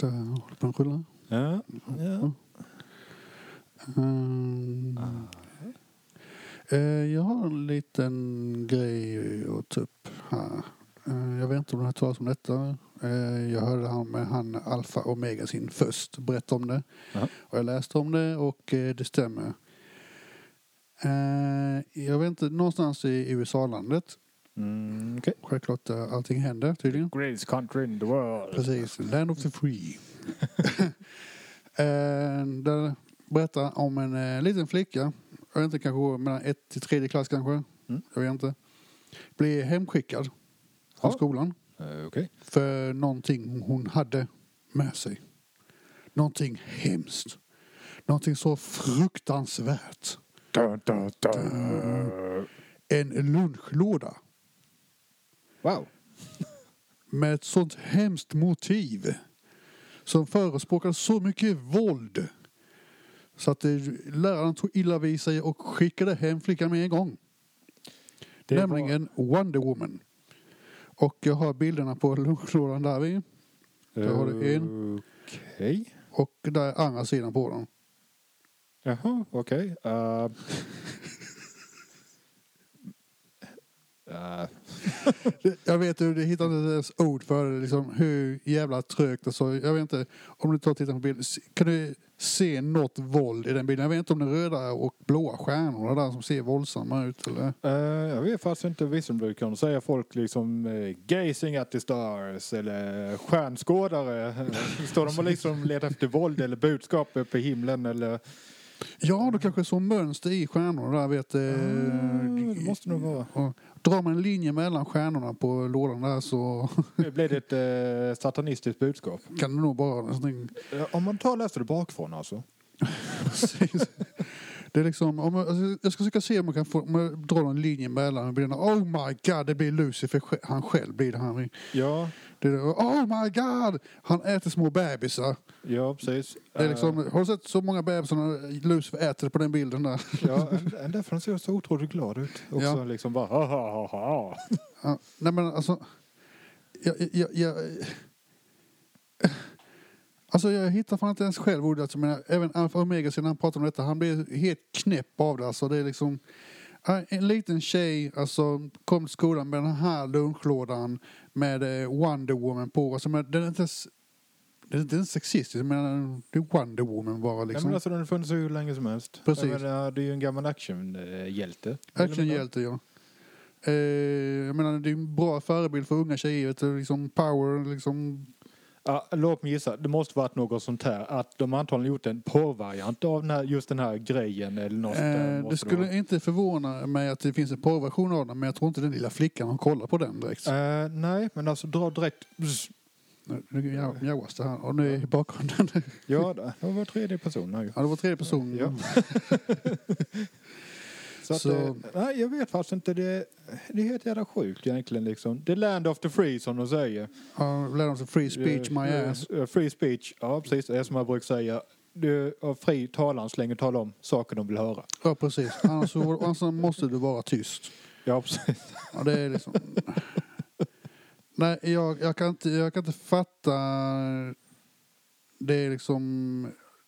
Där håller på att rulla. Ja, ja. Eh, jag har en liten grej att ta upp här. Eh, jag vet inte om du har talas om detta. Eh, jag hörde han med han Alfa Omega sin först berätta om det. Ja. Och jag läste om det och det stämmer. Jag vet inte, någonstans i USA-landet. Mm, okej. Självklart där allting händer tydligen. Greatest country in the world. Precis, Land of the Free. eh, där berättar om en eh, liten flicka, jag vet inte, kanske mellan ett till tredje klass kanske, Mm. jag vet inte. Blir hemskickad från Ja. skolan Eh, Okej. för någonting hon hade med sig. Någonting hemskt. Någonting så fruktansvärt. Dun, dun, dun. En lunchlåda Wow. med ett sånt hemskt motiv som förespråkar så mycket våld så att det, läraren tog illa vid sig och skickade hem flickan med en gång. Det var- Nämligen Wonder Woman. Och jag har bilderna på lunchlådan där vid. Där har du en. Okej. Och där är andra sidan på den. Jaha, okej. Eh. Eh, Jag vet du, det hittar inte ens ord för det, liksom, hur jävla trögt. Alltså, jag vet inte, om du tar och tittar på bilden, kan du se något våld i den bilden? Jag vet inte om det är röda och blåa stjärnorna där som ser våldsamma ut. Eller? eh, jag vet faktiskt inte. Vissa brukar säga folk liksom eh, gazing at the stars eller stjärnskådare. Står de och liksom letar efter våld eller budskap uppe i himlen eller? Ja, du kanske så mönster i stjärnorna där. Vet, Ah, det måste nog vara. Drar man en linje mellan stjärnorna på lådan där så Blir det ett eh, satanistiskt budskap? kan det nog vara någonting. Eh, Om man tar och läser det bakifrån alltså. Precis. Det är liksom, om jag, alltså, jag ska försöka se om jag kan få, om jag drar en linje mellan bilderna. Oh my god, det blir Lucifer, han själv blir det. Han, Ja, det är, oh my god, han äter små bebisar. ja precis. Det är liksom, har du sett så många bebisar när Lucifer äter på den bilden där? Ja, därför han ser så otroligt glad ut. Också Ja. liksom bara ha ha ha ha. Ja, nej men alltså, jag, jag, jag, alltså jag hittar fan inte ens själv ordet. Alltså, men även Alfa Omega sen han pratar om detta, han blir helt knäpp av det. Alltså, det är liksom, en liten tjej alltså, kom till skolan med den här lunchlådan med eh, Wonder Woman på. Alltså, men den är inte ens, den är inte ens sexistisk, men det är Wonder Woman bara Ja, liksom. men alltså den har funnits hur länge som helst. Precis. Menar, det är ju en gammal actionhjälte. Actionhjälte, ja. Eh, jag menar, det är en bra förebild för unga tjejer. Liksom power, liksom Ja, låt mig gissa, det måste varit något sånt här. Att de antagligen gjort en porrvariant av den här, just den här grejen eller något sånt där. Eh, det skulle vara. inte förvåna mig att det finns en porrversion av den men jag tror inte den lilla flickan har kollat på den direkt. Eh, nej, men alltså dra direkt. Nu, nu mjau- mjauas det här och nu är i bakgrunden. Ja, det var tredje person här ja, det var tredje person. Ja. Så, att, Så- eh, nej, jag vet faktiskt inte. Det, det är helt jävla sjukt egentligen liksom. The land of the free som de säger. Ja, Land of the free speech my Eh, ass. eh, Free speech, ja precis. Det är som jag brukar säga. Du har fri talan så länge du talar om saker de vill höra. Ja, precis. Annars, så- annars måste du vara tyst. Ja, precis. Ja, det är liksom... Nej, jag, jag, kan inte, jag kan inte fatta... Det är liksom...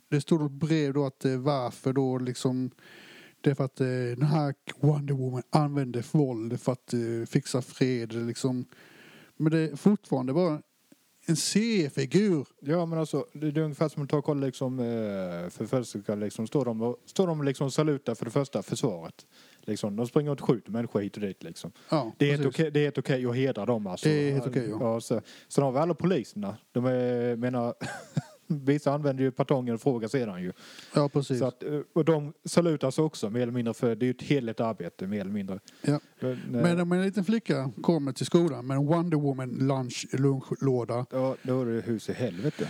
Det stod något brev då att det är varför då liksom... Det är för att eh, den här Wonder Woman använder våld för att eh, fixa fred liksom. Men det är fortfarande bara en seriefigur. Ja, men alltså det är ungefär som att ta och kolla liksom eh, för första liksom står de och står de liksom salutar för det första försvaret. Liksom, de springer och skjuter människor hit och dit liksom. Ja, Det är helt okej, det är helt okej att hedra dem alltså. Det är helt okej, ja. ja så, sen har vi alla poliserna. De är, menar, vissa använder ju patongen och frågar sedan ju. Ja, precis. Så att, eh, och de salutas också mer eller mindre för det är ju ett heligt arbete mer eller mindre. Ja. Men, Men om en liten flicka kommer till skolan med en Wonder Woman lunch, lunchlåda. ja, då är det hus i helvete.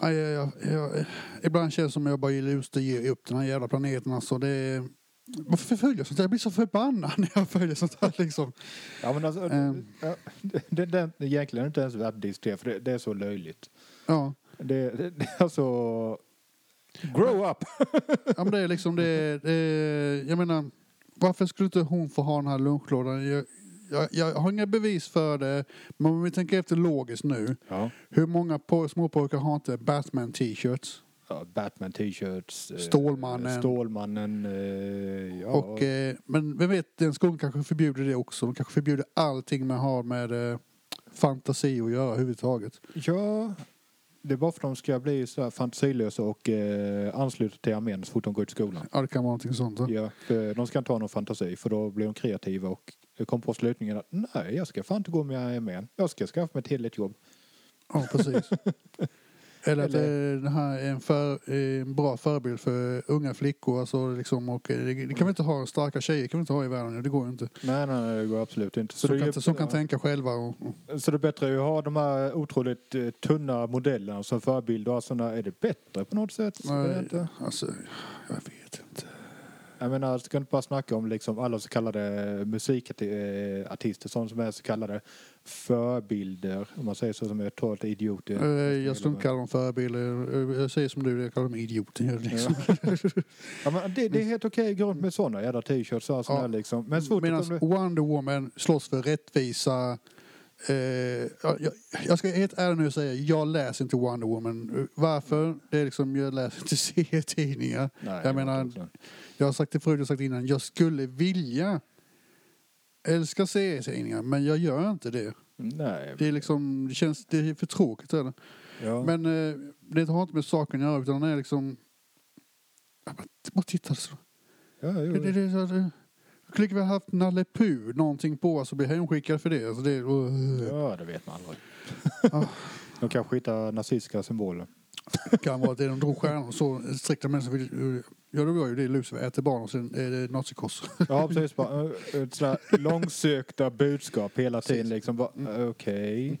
Aj, aj, aj, aj. Ibland känns det som jag bara just ge upp den här jävla planeten. Alltså, det är... Varför förföljer jag sånt här? Jag blir så förbannad när jag följer sånt här liksom. Ja, men alltså, Ehm. ja, det, det, det, egentligen är det inte ens värt att diskutera för det, det är så löjligt. Ja. Det, det, det är alltså... Grow up! ja men det är liksom det, det Jag menar, varför skulle inte hon få ha den här lunchlådan? Jag, jag, jag har inga bevis för det, men om vi tänker efter logiskt nu. Ja. Hur många po- småpojkar har inte Batman-t-shirts? Ja, Batman t-shirts. eh, Stålmannen. Stålmannen. eh, ja. Och, eh, men vem vet, den skolan kanske förbjuder det också. De kanske förbjuder allting man har med eh, fantasi att göra överhuvudtaget. ja, det är bara för att de ska bli så här fantasilösa och eh, ansluta till armén så fort de går ut skolan. Ja, det kan vara någonting sånt. Ja. Ja, för de ska inte ha någon fantasi för då blir de kreativa och kom på slutningen att nej, jag ska fan inte gå med i armén. Jag ska skaffa mig ett hederligt jobb. Ja, precis. Eller att Eller- eh, det här är en, för, eh, en bra förebild för unga flickor. Alltså, liksom, och, eh, det, det kan vi inte ha, starka tjejer kan vi inte ha i världen. Det går ju inte. Nej, nej, det går absolut inte. Som, det är kan, ju- som kan tänka själva. Och, och, Så det är bättre att ha de här otroligt tunna modellerna som förebild och sådana. Är det bättre på något sätt? Nej, alltså, jag vet inte. Jag menar, jag ska inte bara snacka om liksom alla så kallade musikartister som som är så kallade förebilder, om man säger så, som är totalt idioter. Eh, Jag skulle inte kalla dem förebilder. Eh, Jag säger som du, jag kallar dem idioter. Liksom. Ja, men det, det är helt okej gå runt med sådana jävla t-shirts såna Ja. liksom. Men så Medan kommer- Wonder Woman slåss för rättvisa. Ja, jag, jag ska helt ärligt nu säga, jag läser inte Wonder Woman. Varför? Det är liksom, jag läser inte serietidningar. Jag menar- inte så. Jag har sagt det förut, jag har sagt innan, jag skulle vilja älska serietidningar, men jag gör inte det. Nej. Det är liksom, det känns, det är för tråkigt. Det. ja. Men eh, det har inte med saken att göra, utan det är liksom... Jag bara, bara titta så. ja, jo, Det, det, det, det, det. Jag skulle väl haft Nalle Puh någonting på och så blir hemskickad för det. Alltså det uh, ja, det vet man aldrig. Ja. De kanske hittar nazistiska symboler. kan vara att det är de drog stjärnor så strikta människor. Ja, det var ju det äter barn och sen är det nazikors. Ja, precis. Bara, sådär långsökta budskap hela tiden. Precis. Liksom Mm. okej.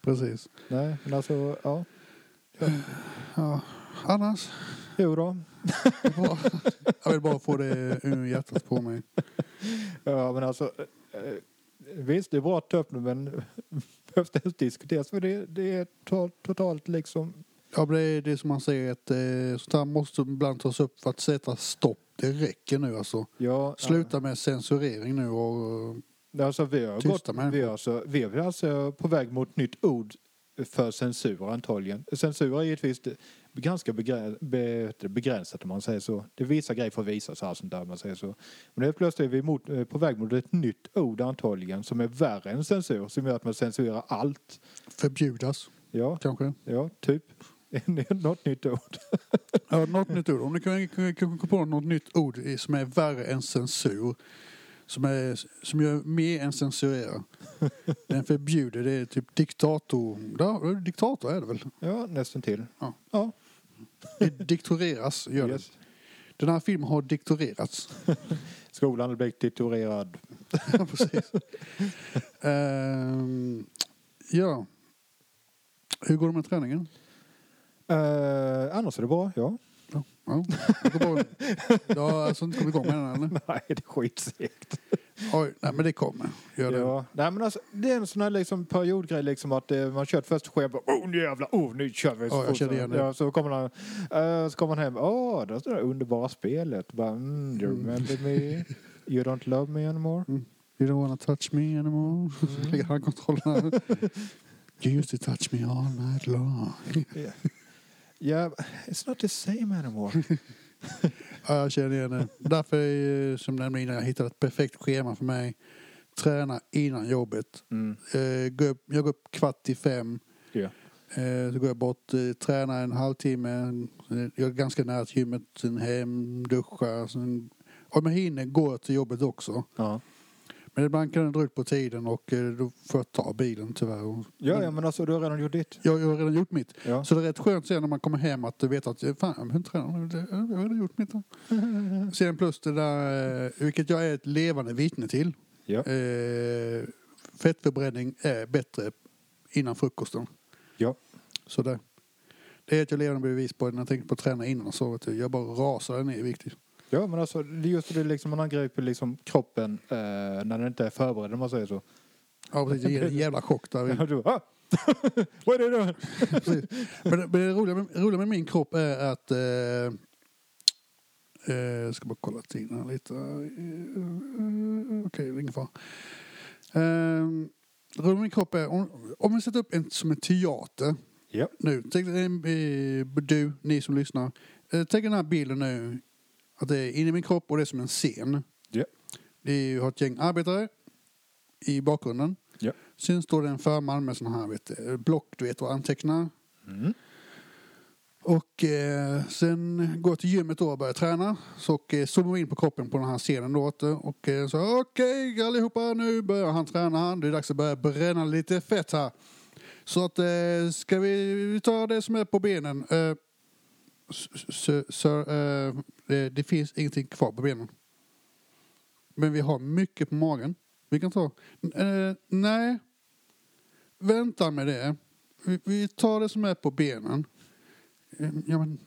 Precis. Nej, men alltså, ja. Ja. Annars, Jo då. jag vill bara få det ur hjärtat på mig. Ja, men alltså. Visst, det är bra att ta upp det, men behövs det ens diskuteras? För det, det är to- totalt liksom... Ja, det är det som man säger att eh, sånt här måste ibland tas upp för att sätta stopp. Det räcker nu alltså. Ja, Sluta med censurering nu och... Ja, Alltså, vi, har Tysta gått, vi, alltså, vi är alltså på väg mot nytt ord för censur antagligen. Censur är givetvis ganska begrä- be, begränsat om man säger så. Det vissa grejer får visas här sånt där om man säger så. Men helt plötsligt är vi mot, eh, på väg mot ett nytt ord antagligen som är värre än censur. Som gör att man censurerar allt. förbjudas, Ja, kanske. ja, typ. Något nytt ord. Ja, något nytt ord. Om du kan, komma på något nytt ord som är värre än censur. Som, är, som gör mer än censurera. Den förbjuder, det är typ diktator. Ja, diktator är det väl? Ja, nästan till. Ja. ja. Det diktoreras, gör Yes. det. Den här filmen har diktorerats. Skolan har blivit titulerad. Ja, precis. Ehm, ja. Hur går det med träningen? Uh, annars är det bra, ja. Ja, ja. Det går bra. Du har alltså inte kommit igång med den eller? Nej, det är skitsegt. Oj, nej men det kommer. Gör det. Ja. Nej, men alltså, det är en sån här liksom periodgrej liksom att eh, man kört först själv och oh nu jävlar, oh nu kör vi. Ja, jag fort känner så- igen det. Ja, så kommer man, uh, så kommer man hem, åh, det är det där underbara spelet. Bara, mm, you remember me? You don't love me anymore? You don't wanna touch me anymore. Mm. Lägger handkontrollerna. You used to touch me all night long. Yeah. Yeah, it's not the same anymore. Ja, jag känner igen det. Därför, är, som nämnde innan, jag hittade ett perfekt schema för mig. Träna innan jobbet. Mm. Eh, gå upp, jag går upp kvart i fem. Ja. Eh, så går jag bort, eh, tränar en halvtimme. Eh, Jag är ganska nära till gymmet. Sen hem, duscha. Sen, om jag hinner går jag till jobbet också. Ja. Men ibland kan det dra ut på tiden och eh, då får jag ta bilen tyvärr. Ja, ja, men alltså du har redan gjort ditt. Jag, jag har redan gjort mitt. Ja. Så det är rätt skönt sen när man kommer hem att du vet att fan, jag behöver inte träna. Jag har redan gjort mitt. Sen plus det där, eh, vilket jag är ett levande vittne till. Ja. Eh, fettförbränning är bättre innan frukosten. Ja. Så det, det är ett jag levande bevis på när jag tänkte på att träna innan. Så vet du, jag bara rasade ner i vikt. Ja, men alltså det är just det liksom man angriper liksom kroppen eh, när den inte är förberedd om man säger så. Ja, precis, det ger en jävla chock där. Ja, du, ah! Vad är det. Men, det- men det roliga med, roliga med min kropp är att... Eh, eh, jag ska bara kolla tiden här lite. Eh, Okej, okay, ingen fara. Um, Rulla min kropp är, om, om vi sätter upp en som en teater Ja. nu. Tänk, eh, du, ni som lyssnar. Eh, tänk den här bilden nu. Att det är inne i min kropp och det är som en scen. Ja. Det är ju har ett gäng arbetare i bakgrunden. Ja. Sen står det en förman med såna här vet, du, block du vet och antecknar. Mm. Och eh, sen går jag till gymmet då och börjar träna. Så och, eh, zoomar vi in på kroppen på den här scenen då. Och eh, så okej allihopa nu börjar han träna. Han. Det är dags att börja bränna lite fett här. Så att eh, ska vi, vi ta det som är på benen. Eh, så, så, eh, det, det finns ingenting kvar på benen. Men vi har mycket på magen. Vi kan ta... Eh, nej. Vänta med det. Vi, vi tar det som är på benen. Eh, Ja, men,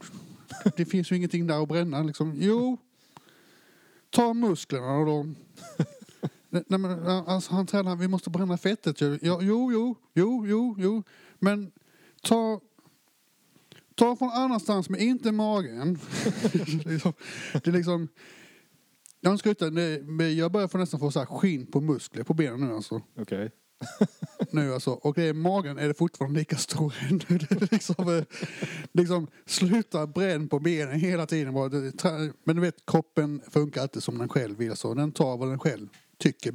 det finns ju ingenting där att bränna. Liksom. Jo, ta musklerna då. Nej, men, alltså, han tränar, vi måste bränna fettet. Ja, jo, jo, jo, jo, jo. Men ta, ta från annanstans, men inte magen. liksom, det är liksom... Jag inte, det- men jag börjar få nästan få så här skinn på muskler på benen nu alltså. Okej. Nu alltså. Och det är magen är det fortfarande lika stor ännu. Liksom, eh, liksom sluta bränn på benen hela tiden. Men du vet, kroppen funkar alltid som den själv vill. Så den tar vad den själv tycker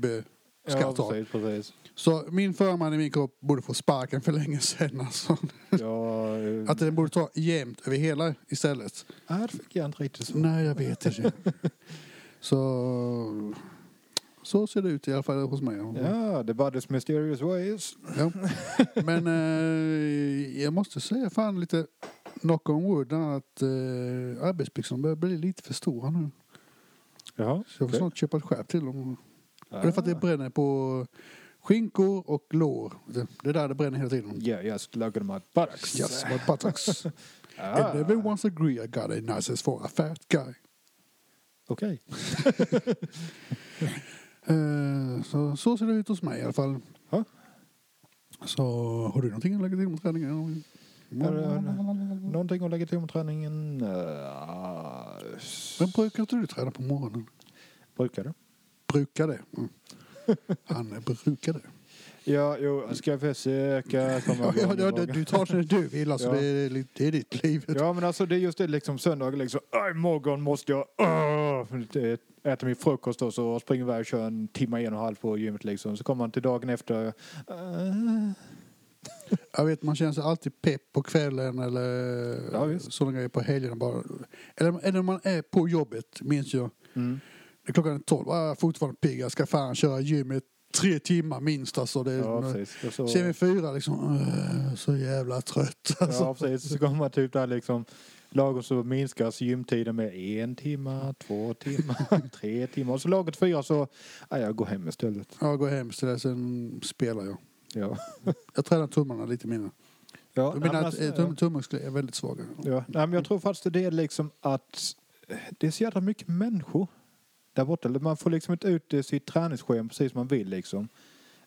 ska Ja, ta. precis, precis. Så min förman i min kropp borde få sparken för länge sedan. Alltså. Ja, eh, Att den borde ta jämnt över hela istället. nej, det fick jag inte riktigt så. Nej, jag vet inte. Så, så ser det ut i alla fall hos mig. Ja, the body's mysterious ways. Ja. Men eh, jag måste säga fan lite knock on wood att eh, arbetsbyxorna börjar bli lite för stora nu. Jaha. Så jag får okej. snart köpa ett skärp till dem. Ah. Det är för att det bränner på skinkor och lår. Det, är där det bränner hela tiden. Yeah, yes, look at my buttocks. Yes, my buttocks. Ah. And everyone's agree I got a nice for a fat guy. Okej. Eh, så, så ser det ut hos mig i alla fall. Ja. Så har du någonting att lägga till om träningen? Någonting att lägga till om träningen? Uh, Men brukar inte du träna på morgonen? brukar det. Brukar det? Mm. Han brukar det. Ja, jo, jag ska försöka komma Ja, ja, ja, du tar det du vill. Alltså, Ja. det, är, det är ditt liv. Ja, men alltså det är just det liksom söndag liksom. "Aj, Imorgon måste jag uh, äta min frukost och så springer iväg och kör en timme, en och en halv på gymmet liksom. Så kommer man till dagen efter. Uh, Jag vet, man känner sig alltid pepp på kvällen eller Ja, sådana grejer på helgerna bara. Eller, eller man är på jobbet, minns jag. mm. Är klockan är tolv, ah, jag är fortfarande pigg. Jag ska fan köra gymmet tre timmar minst. Alltså, det, Ja, precis. Och så, Ser vi fyra liksom, "Åh, så jävla trött. Alltså. ja, precis. Så kommer man typ där liksom. Lagom så minskas gymtiden med en timme, två timmar, tre timmar. Och så laget fyra så, ja, jag går hem istället. Jag går hem istället, sen spelar jag. Ja. Jag tränar tummarna lite mindre. Ja, Jag menar men att alltså, eh, tum, tummuskler är väldigt svaga. Ja, nej, men jag tror faktiskt det är liksom att eh, det är så jävla mycket människor där borta. Man får liksom inte ut eh, sitt träningsschema precis som man vill liksom.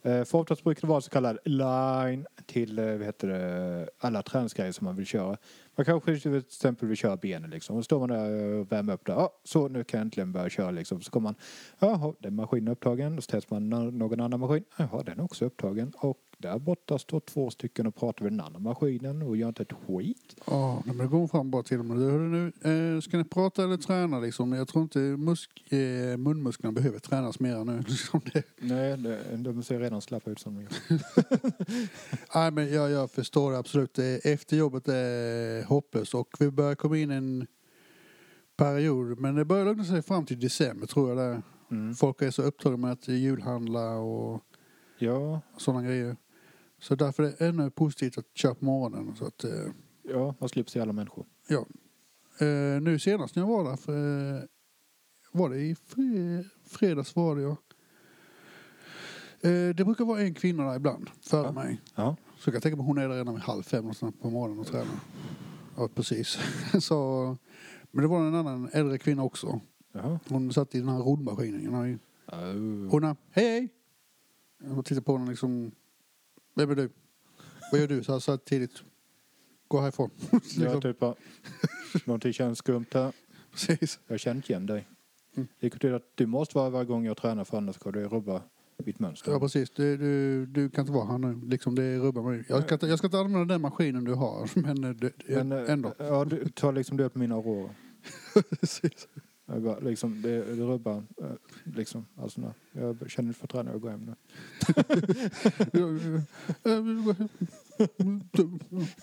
Eh, för oftast brukar det vara så kallad line till eh, vad heter det, alla träningsgrejer som man vill köra. Man kanske till exempel vill köra benen liksom. Och så står man där och värmer upp det. Ja, så nu kan jag äntligen börja köra liksom. Så kommer man, jaha, den maskinen är upptagen. Och så testar man någon annan maskin. Jaha, den är också upptagen. Och där borta står två stycken och pratar med den andra maskinen och gör inte ett skit. Ja, men det går fram bara till dem. Hörru nu, eh, ska ni prata eller träna liksom? Jag tror inte musk, eh, munmusklerna behöver tränas mer nu. Liksom det. Nej, det- de ser redan slappa ut som de gör. Nej, men jag, jag förstår absolut. Det- Efter jobbet är hopplöst och vi börjar komma in en period. Men det börjar lugna sig fram till december tror jag. Där. Mm. Folk är så upptagna med att julhandla och Ja, sådana grejer. Så därför är det ännu positivt att köra på morgonen. Så att, eh, ja, man slipper se alla människor. ja. Eh, nu senast när jag var där, för, eh, var det i fre, fredags var det ja. Eh, det brukar vara en kvinna där ibland, före Ja. mig. Ja. Så jag kan tänka mig hon är där redan vid halv fem och sånt på morgonen och tränar. Ja, precis. Så, men det var en annan äldre kvinna också. Jaha. Hon satt i den här roddmaskinen. Hon har ju-. Hon har, hej hej! Jag tittar på henne liksom, vem är du? Vad gör du så så tidigt? Gå härifrån. Jag liksom, typ bara, någonting känns skumt här. precis. Jag känner inte igen dig. Mm. Det betyder att du måste vara varje gång jag tränar för annars ska du rubba mitt mönster. Ja, precis. Du, du, du kan inte vara här nu. Liksom, det rubbar mig. Jag ska, inte, jag ska inte använda den maskinen du har, men, eh, det, Men eh, ändå. Ja, du tar liksom död på mina aurora. Precis. Jag bara, liksom, det, det rubbar eh, liksom. Alltså, nej. Jag känner för träning och går hem nu.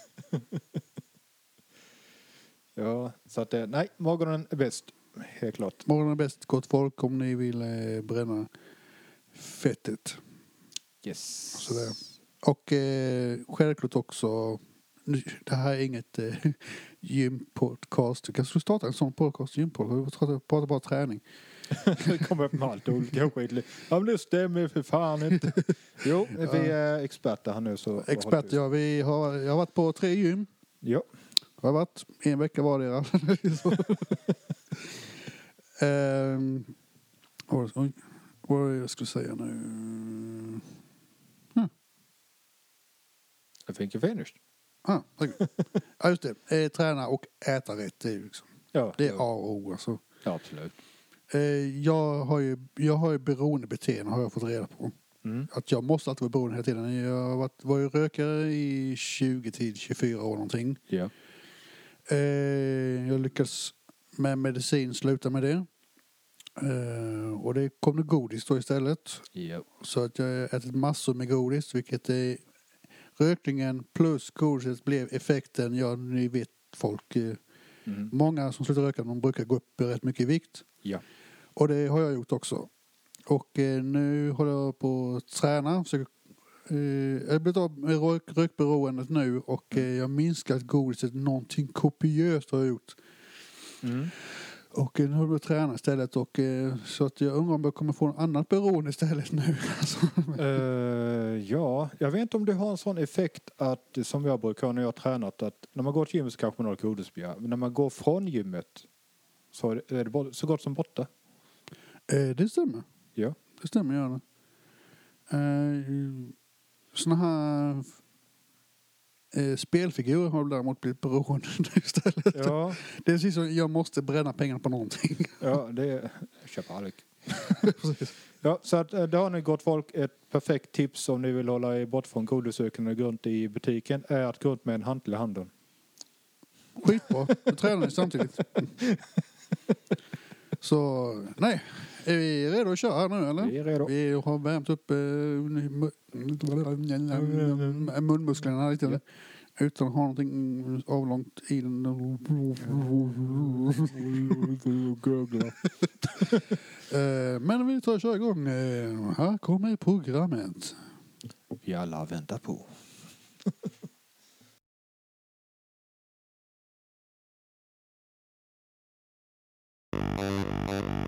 Ja, så att det, nej, morgonen är bäst. Helt klart. Morgonen är bäst, gott folk, om ni vill eh, bränna fettet. Yes. Sådär. Och eh, självklart också, det här är inget eh, gympodcast. Vi kanske skulle starta en sån podcast, gympodcast. Vi pratar, bara träning. Det kommer upp med allt olika skit. Ja men det stämmer för fan inte. Jo, vi är experter här nu så. Experter, ja. Vi har, jag har varit på tre gym. Ja. Har jag varit. En vecka vardera. um, oj, vad var det jag skulle säga nu? I think you're finished. Ah, ja, just det. Eh, träna och äta rätt. Det är, liksom, Ja, det är A och O. Alltså. ja, absolut. Eh, jag har ju, jag har ju beroendebeteende har jag fått reda på. Mm. Att jag måste alltid vara beroende hela tiden. Jag varit, var ju rökare i 20 till 24 år någonting. Ja. Eh, jag lyckades med medicin sluta med det. Eh, och det kom det godis då istället. Ja. Så att jag har ätit massor med godis vilket är rökningen plus godiset blev effekten. Ja, ni vet folk. Eh, Mm. många som slutar röka de brukar gå upp rätt mycket i vikt. Ja. Och det har jag gjort också. Och eh, nu håller jag på att träna. Så, eh, jag har blivit av med rök, rökberoendet nu och eh, jag har minskat godiset någonting kopiöst har jag gjort. Mm. Och eh, nu håller jag på att träna istället och eh, så att jag undrar om jag kommer få en annat beroende istället nu. Eh, ja, jag vet inte om det har en sån effekt att som jag brukar ha när jag har tränat att när man går till gymmet så kanske man har godisbegär. Men när man går från gymmet så är det, är det så gott som borta. eh, det stämmer. Ja. Det stämmer, gör det. Eh, såna här eh, spelfigurer har däremot blivit beroende istället. Ja, Det är precis som jag måste bränna pengar på någonting. ja det är... Aldrig. Precis. Ja, så att, eh, det har ni gott folk. Ett perfekt tips om ni vill hålla er bort från godisöken och gå runt i butiken är att gå runt med en hantel i handen. Skitbra. Då tränar ni samtidigt. Så, nej. Är vi redo att köra här nu eller? Vi är redo. Vi har värmt upp eh, mu- munmusklerna lite. Ja. Utan att ha någonting avlångt i den. Eh, Men vi tar och kör igång. Eh, Här kommer programmet. Vi alla väntar på.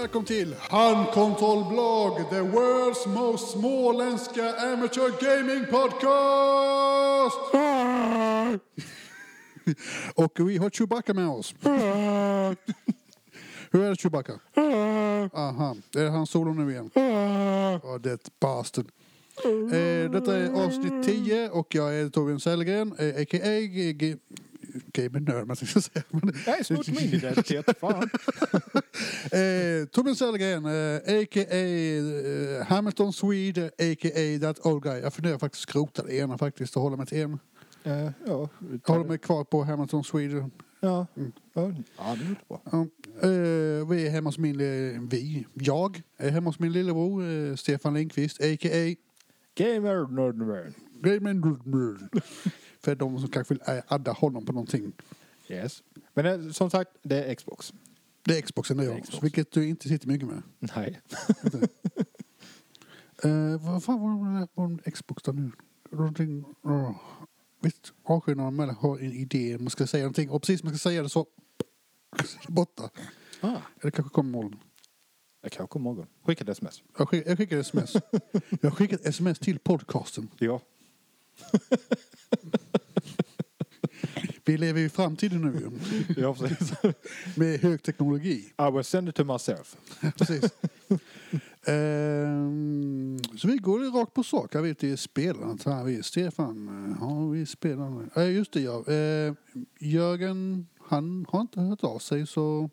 välkommen till Handkontrollblogg, the world's most småländska amateur gaming podcast! och vi har Chewbacca med oss. Hur är det Chewbacca? Aha, är det han solo nu igen? Ja, det bastard. Eh, detta är avsnitt 10 och jag är Torbjörn Sellgren, eh, a.k.a. G- G- Gamer Nerd, man ska säga. Nej, snott min identitet. Fan. Eh, Torbjörn Sellgren, eh, a.k.a. Eh, Hamilton Swede, a.k.a. That Old Guy. Jag funderar faktiskt skrota det ena faktiskt och hålla mig till en. Eh, ja, Jag håller mig kvar på Hamilton Swede. ja. ja, ja, det låter bra. Ja. Eh, vi är hemma hos min, vi, jag är hemma hos min lillebror eh, Stefan Lindqvist, a.k.a. Gamer Nerdman. Gamer För de som kanske vill eh, adda honom på någonting. Yes. Men eh, som sagt, det är Xbox. Det är Xboxen det är Det är jag, Xbox. vilket du inte sitter mycket med. Nej. Uh, vad fan var det på en Xbox där nu? Någonting... Uh, visst, avskiljarna mellan har en idé. Man ska säga någonting och precis när man ska säga det så... borta. Ah, Eller kanske kommer imorgon. jag kanske kommer imorgon. Skicka ett sms. Jag, skick, jag skickar sms. jag skickar ett sms till podcasten. Ja. Vi lever i framtiden nu ju. ja, precis. Med hög teknologi. I will send it to myself. Precis. Ehm, så vi går rakt på sak. Jag vet, det är spelandet här. Vi, Stefan, eh, ja vi spelar. Uh, just det ja. Uh, Jörgen, han har inte hört av sig så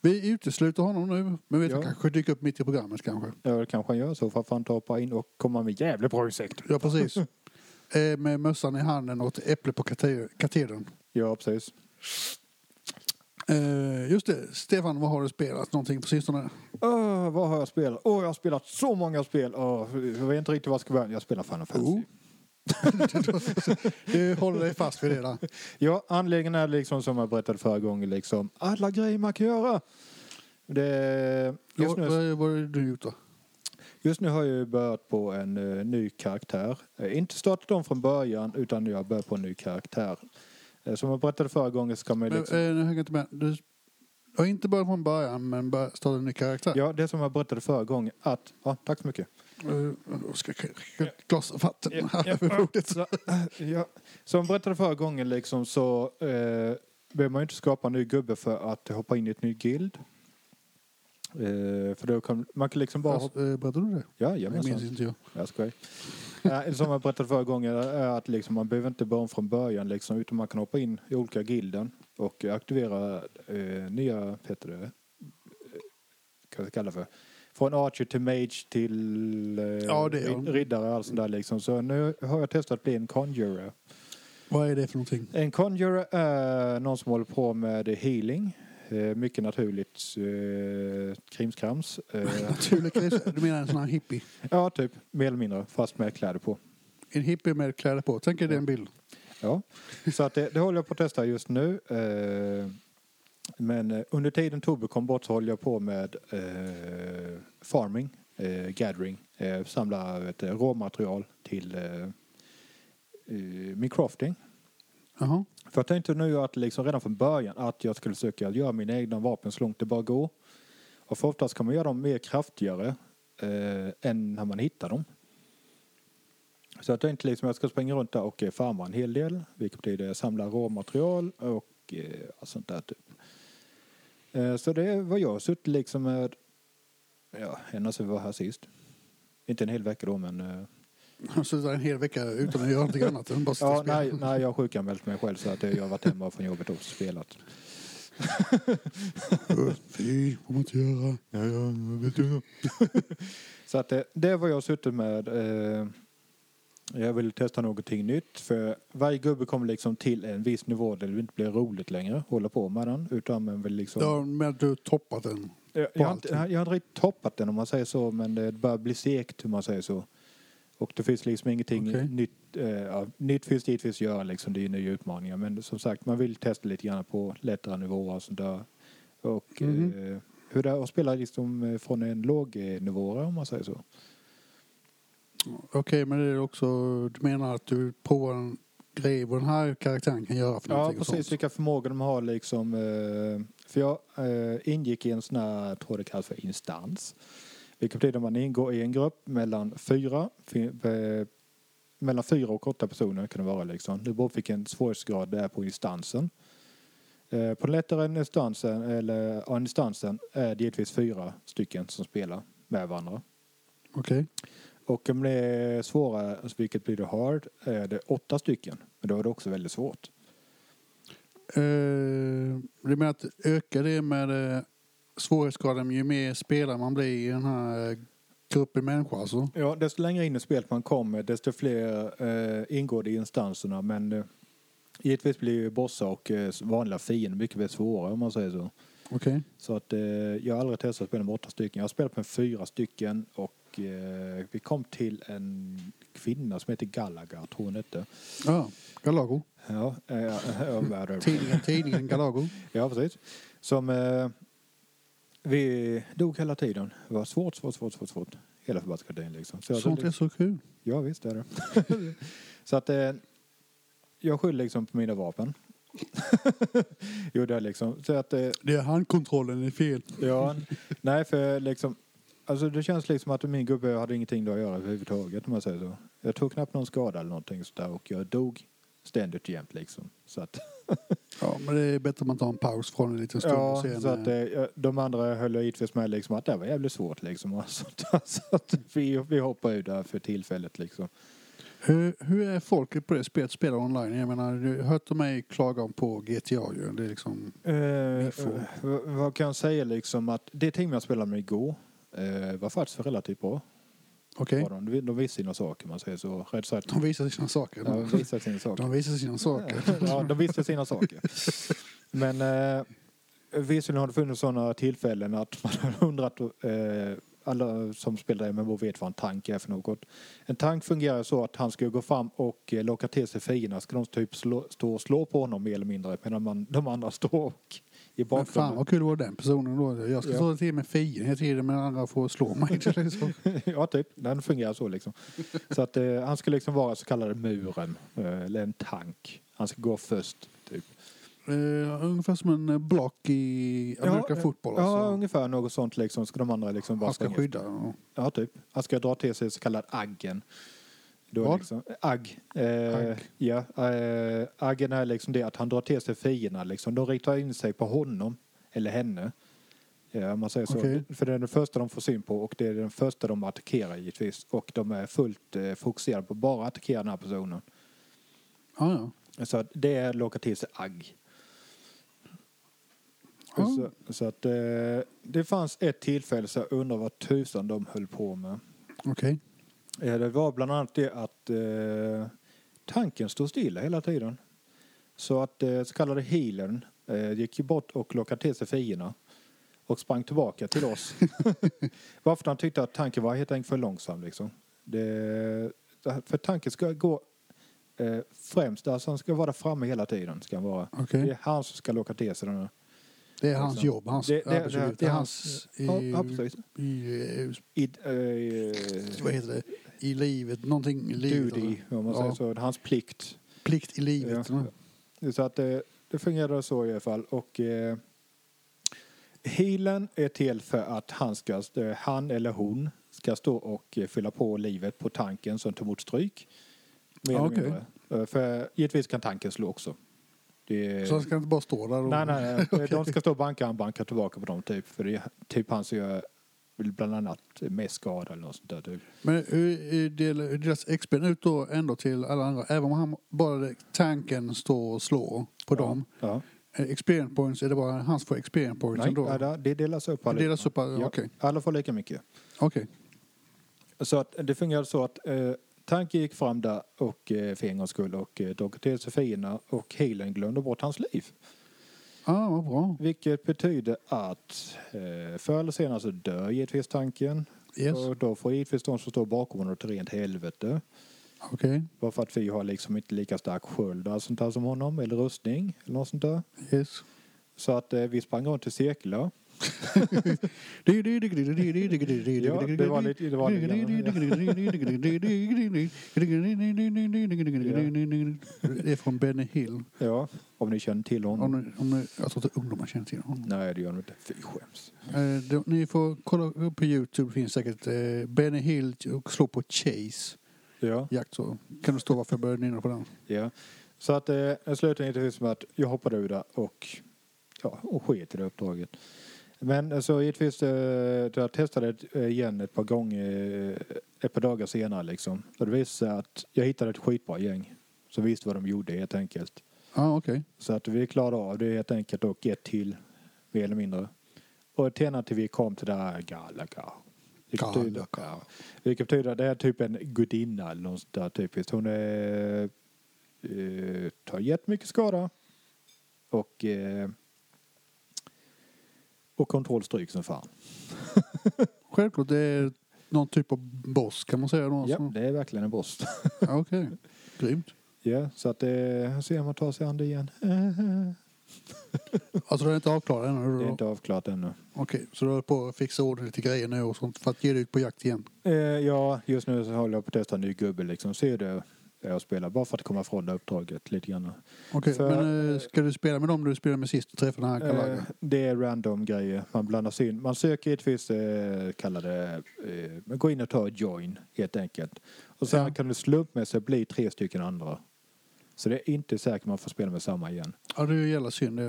vi utesluter honom nu. Men vet Ja. ja. kanske dyker upp mitt i programmet kanske. Ja, det kanske han gör så för att han tar in och kommer med jävligt bra ursäkt. Ja, precis. Med mössan i handen och ett äpple på kate- katedern. Ja, precis. Eh, just det, Stefan, vad har du spelat någonting på sistone? Åh, vad har jag spelat? Åh, jag har spelat så många spel. Åh, jag vet inte riktigt vad jag ska börja. Jag spelar Final Fantasy. Oh. du håller dig fast vid det där. Ja, anledningen är liksom som jag berättade förra gången, liksom alla grejer man kan göra. Det, just, Vad, nu, vad, vad har du gjort då? Just nu har jag ju börjat på en eh, ny karaktär. Eh, inte startat om från början, utan jag har börjat på en ny karaktär. Eh, som jag berättade förra gången så kan man ju Men, liksom... eh, nu hänger jag inte med. Du har inte börjat från början men bör- startat en ny karaktär. Ja, det som jag berättade förra gången att... Ja, tack så mycket. Eh, jag ska skicka ett glas vatten Ja, här ja, vid bordet. Så, ja. Som jag berättade förra gången liksom så eh, behöver man ju inte skapa en ny gubbe för att hoppa in i ett ny guild. Eh, för då kan man kan liksom bara. Alltså, eh, berättade du det? Ja, Det minns inte jag. Jag skojar. Eh, som jag berättade förra gången är att liksom, man behöver inte börja från början liksom, utan man kan hoppa in i olika gilden och aktivera eh, nya, heter det, eh, ska jag kalla för? Från Archer till Mage till eh, Ja, det är riddare och allt sånt där liksom. Så nu har jag testat att bli en conjurer. Vad är det för någonting? En conjurer är någon som håller på med healing. Eh, mycket naturligt eh, krimskrams. Eh, Naturligtvis. Du menar en sån här hippie? ja, typ. Mer eller mindre. Fast med kläder på. En hippie med kläder på. Tänk er det en bild. Ja, så att det, det håller jag på att testa just nu. Eh, men eh, under tiden Tobbe kom bort så håller jag på med eh, farming, eh, gathering, eh, samla vet, råmaterial till min crafting. Jaha. För jag tänkte nu att liksom redan från början att jag skulle försöka göra mina egna vapen så långt det bara går. Och för oftast kan man göra dem mer kraftigare eh, än när man hittar dem. Så jag tänkte liksom jag ska springa runt där och eh, farma en hel del. Vilket betyder samla råmaterial och eh, sånt där typ. Eh, så det är vad jag har suttit liksom med, ja, ända sedan vi var här sist. Inte en hel vecka då men eh, jag har suttit där en hel vecka utan att göra någonting annat än bara sitta Ja, och spela. nej, nej, jag har sjukanmält mig själv så att jag har varit hemma från jobbet och spelat. Fy, får man inte göra. Ja, ja, vet du. så att det, det var jag suttit med. Eh, jag vill testa någonting nytt för varje gubbe kommer liksom till en viss nivå där det inte blir roligt längre hålla på med den. Utan man vill liksom... Ja, men du toppat den. jag, jag, har inte, jag har inte riktigt toppat den om man säger så men det börjar bli segt om man säger så. Och det finns liksom ingenting Okej. nytt. Eh, ja, nytt finns givetvis att göra liksom. Det är ju nya utmaningar. Men som sagt man vill testa lite grann på lättare nivåer och sånt där. Och Mhm. eh, hur det är att spela liksom eh, från en låg eh, nivå om man säger så. Okej, men det är också... Du menar att du provar en grej vad den här karaktären kan göra för Ja någonting och precis sånt. vilka förmågor de har liksom. Eh, för jag eh, ingick i en sån här, jag tror det kallas för instans. Vilket betyder att man ingår i en grupp mellan fyra, eh, mellan fyra och åtta personer kan det vara liksom. Det beror på vilken svårighetsgrad det är på instansen. Eh, på den lättare instansen, eller ja, instansen är det givetvis fyra stycken som spelar med varandra. Okej. Och om det är svårare, alltså vilket blir det hard, är det åtta stycken. Men då är det också väldigt svårt. Eh, det menar att öka det med svårighetsgraden ju mer spelare man blir i den här eh, gruppen människor alltså. Ja, desto längre in i spelet man kommer, desto fler eh, ingår det i instanserna. Men eh, givetvis blir ju bossar och eh, vanliga fiender mycket mer svårare om man säger så. Okej. Så att eh, jag har aldrig testat att spela med åtta stycken. Jag har spelat med fyra stycken och eh, vi kom till en kvinna som heter Galaga, tror hon hette. Ja, Galago. Ja, eh, Tidningen, tidningen Galago. ja precis. Som eh, vi dog hela tiden. Det var svårt, svårt, svårt, svårt, svårt. Hela förbaskade tiden liksom. Så jag- Sånt är så kul. Ja, visst är det. så att eh, jag skyller liksom på mina vapen. jo, det är liksom. Så att, eh, Det är handkontrollen är fel. ja, nej för liksom. Alltså det känns liksom att min gubbe hade ingenting då att göra överhuvudtaget om man säger så. Jag tog knappt någon skada eller någonting sådär och jag dog ständigt jämt liksom. Så att, Ja, men det är bättre om man tar en paus från en liten stund ja, och sen... så att eh, eh, de andra höll givetvis med liksom att det var jävligt svårt liksom. Så, att- så att vi, vi hoppar ur där för tillfället liksom. hur, hur är folket på det spelet spelar online? Jag menar, du har hört mig klaga på GTA ju. Det är liksom... Får. v- vad kan jag säga liksom att det team jag spelade med igår eh, var faktiskt relativt bra. Okej? Var De, de visste sina saker man säger så. Rätt sagt. De visar sina saker. Ja, de visste sina saker. De visar sina saker. ja, de visste sina saker. Men eh, visserligen har det funnits sådana tillfällen att man har undrat, eh, alla som spelar MMO vet vad en tank är för något. En tank fungerar så att han ska gå fram och eh, locka till sig fienderna. Ska de typ slå, stå och slå på honom mer eller mindre medan man, de andra står och i Men fan vad kul det var den personen då. Jag ska Ja. stå till med fienden hela tiden men andra får slå mig. liksom. ja, typ. Den fungerar så liksom. Så att eh, han ska liksom vara så kallade muren, eh, eller en tank. Han ska gå först, typ. Uh, ungefär som en block i American Ja, football. Ja, Alltså. ungefär något sånt liksom. Ska de andra liksom bara Han ska skydda. ja. Ja, typ. Han ska dra till sig så kallad aggen. Då Vad? Liksom, agg. Eh, Agg. Ja, eh, aggen är liksom det att han drar till sig fienderna. Liksom. De riktar in sig på honom eller henne. Ja, man säger så. Okej. För det är den första de får syn på och det är den första de attackerar givetvis. Och de är fullt eh, fokuserade på bara att attackera den här personen. Ja, ja. Så det är att locka till sig agg. Ja. Så, så att eh, det fanns ett tillfälle så jag undrar vad tusan de höll på med. Okej. Eh, Det var bland annat det att eh, tanken stod stilla hela tiden. Så att eh, så kallade healern eh, gick ju bort och lockade till sig fienderna. Och sprang tillbaka till oss. Varför han tyckte att tanken var helt enkelt för långsam liksom. Det, för tanken ska gå eh, främst, alltså han ska vara där framme hela tiden. Ska han vara. Okej. Det är han som ska locka till sig den här. Det är hans liksom. jobb, hans Det- det- det- det är hans... I, Ja, precis. i, eh, I, eh, vad heter det? I livet. Någonting i livet. duty, alltså. om man Ja. säger så. Hans plikt. Plikt i livet. Ja. Så att det, det fungerar så i alla fall. Och eh, healen är till för att han, ska, eh, han eller hon ska stå och eh, fylla på livet på tanken som tar emot stryk. Mer mindre. Eh, För givetvis kan tanken slå också. Det, Så han ska inte bara stå där och... nej, nej, nej. De ska stå och banka, han bankar tillbaka på dem typ. För det är typ han som gör bland annat mest skada eller något sånt där. Typ. Men hur delar deras XP ut då ändå till alla andra? Även om han bara tanken står och slår på dem. Ja. Eh, Experience points, är det bara han som får experience points Nej, ändå? ja, det delas upp. Det delas upp. Ja, Alla får lika mycket. Okej. Så att det fungerade så att eh, tanken gick fram där och eh, för en gångs skull och eh, drog till sig fienderna och healen glömde bort hans liv. Ja, ah, vad bra. Vilket betyder att eh, förr eller senare så dör givetvis tanken. Yes. Och då får givetvis de som står bakom honom till rent helvete. Okej. Bara för att vi har liksom inte lika stark sköld och sånt där som honom. Eller rustning eller något sånt där. Yes. Så att eh, vi sprang runt i cirklar. Ja, det var lite- det var Det är från Benny Hill. Ja, om ni känner till honom. Om, ni- om, ni- jag tror att ungdomar känner till honom. Nej, det gör de inte. Fy skäms. Eh, då- Ni får kolla upp på Youtube. finns säkert eh, Benny Hill och slå på Chase. Ja. Jakt så. Kan du stå varför jag började nynna på den? Ja. Så att eh, det slutade givetvis med att jag hoppade ur där och, ja, och sket i det uppdraget. Men eh, så givetvis, eh, jag testade det eh, igen ett par gånger, eh, ett par dagar senare liksom. Så det visade sig att jag hittade ett skitbra gäng som visste vad de gjorde helt enkelt. Ah, okej. Så att vi klarade av det helt enkelt och ett till, mer eller mindre. Och till till vi kom till det här Galaga. Vilket betyder- Galaga. ja. Vilket betyder att det är typ en gudinna eller något där typiskt. Hon är, eh, tar jättemycket skada. Och, eh, och kontrollstryk som fan. Självklart det är någon typ av boss kan man säga. Då, Ja, så. det är verkligen en boss. Okej. Grymt. ja, så att det, se om man tar sig an det igen. Alltså du är inte avklarad ännu? Det är inte avklarat ännu. Okej, så du håller på att fixa ordning lite grejer nu och sånt för att ge dig ut på jakt igen? Eh, ja, just nu så håller jag på att testa en ny gubbe liksom. Se det jag spelar. Bara för att komma ifrån det uppdraget lite grann. Okej, För- men eh, ska du spela med dem du spelade med sist och träffade den här Eh, Kalaga? det är random grejer. Man blandar in. Man söker givetvis eh, kallade, eh, man går in och tar join helt enkelt. Och sen Ja. kan det slumpmässigt bli tre stycken andra. Så det är inte säkert man får spela med samma igen. Ja, det är ju jävla synd.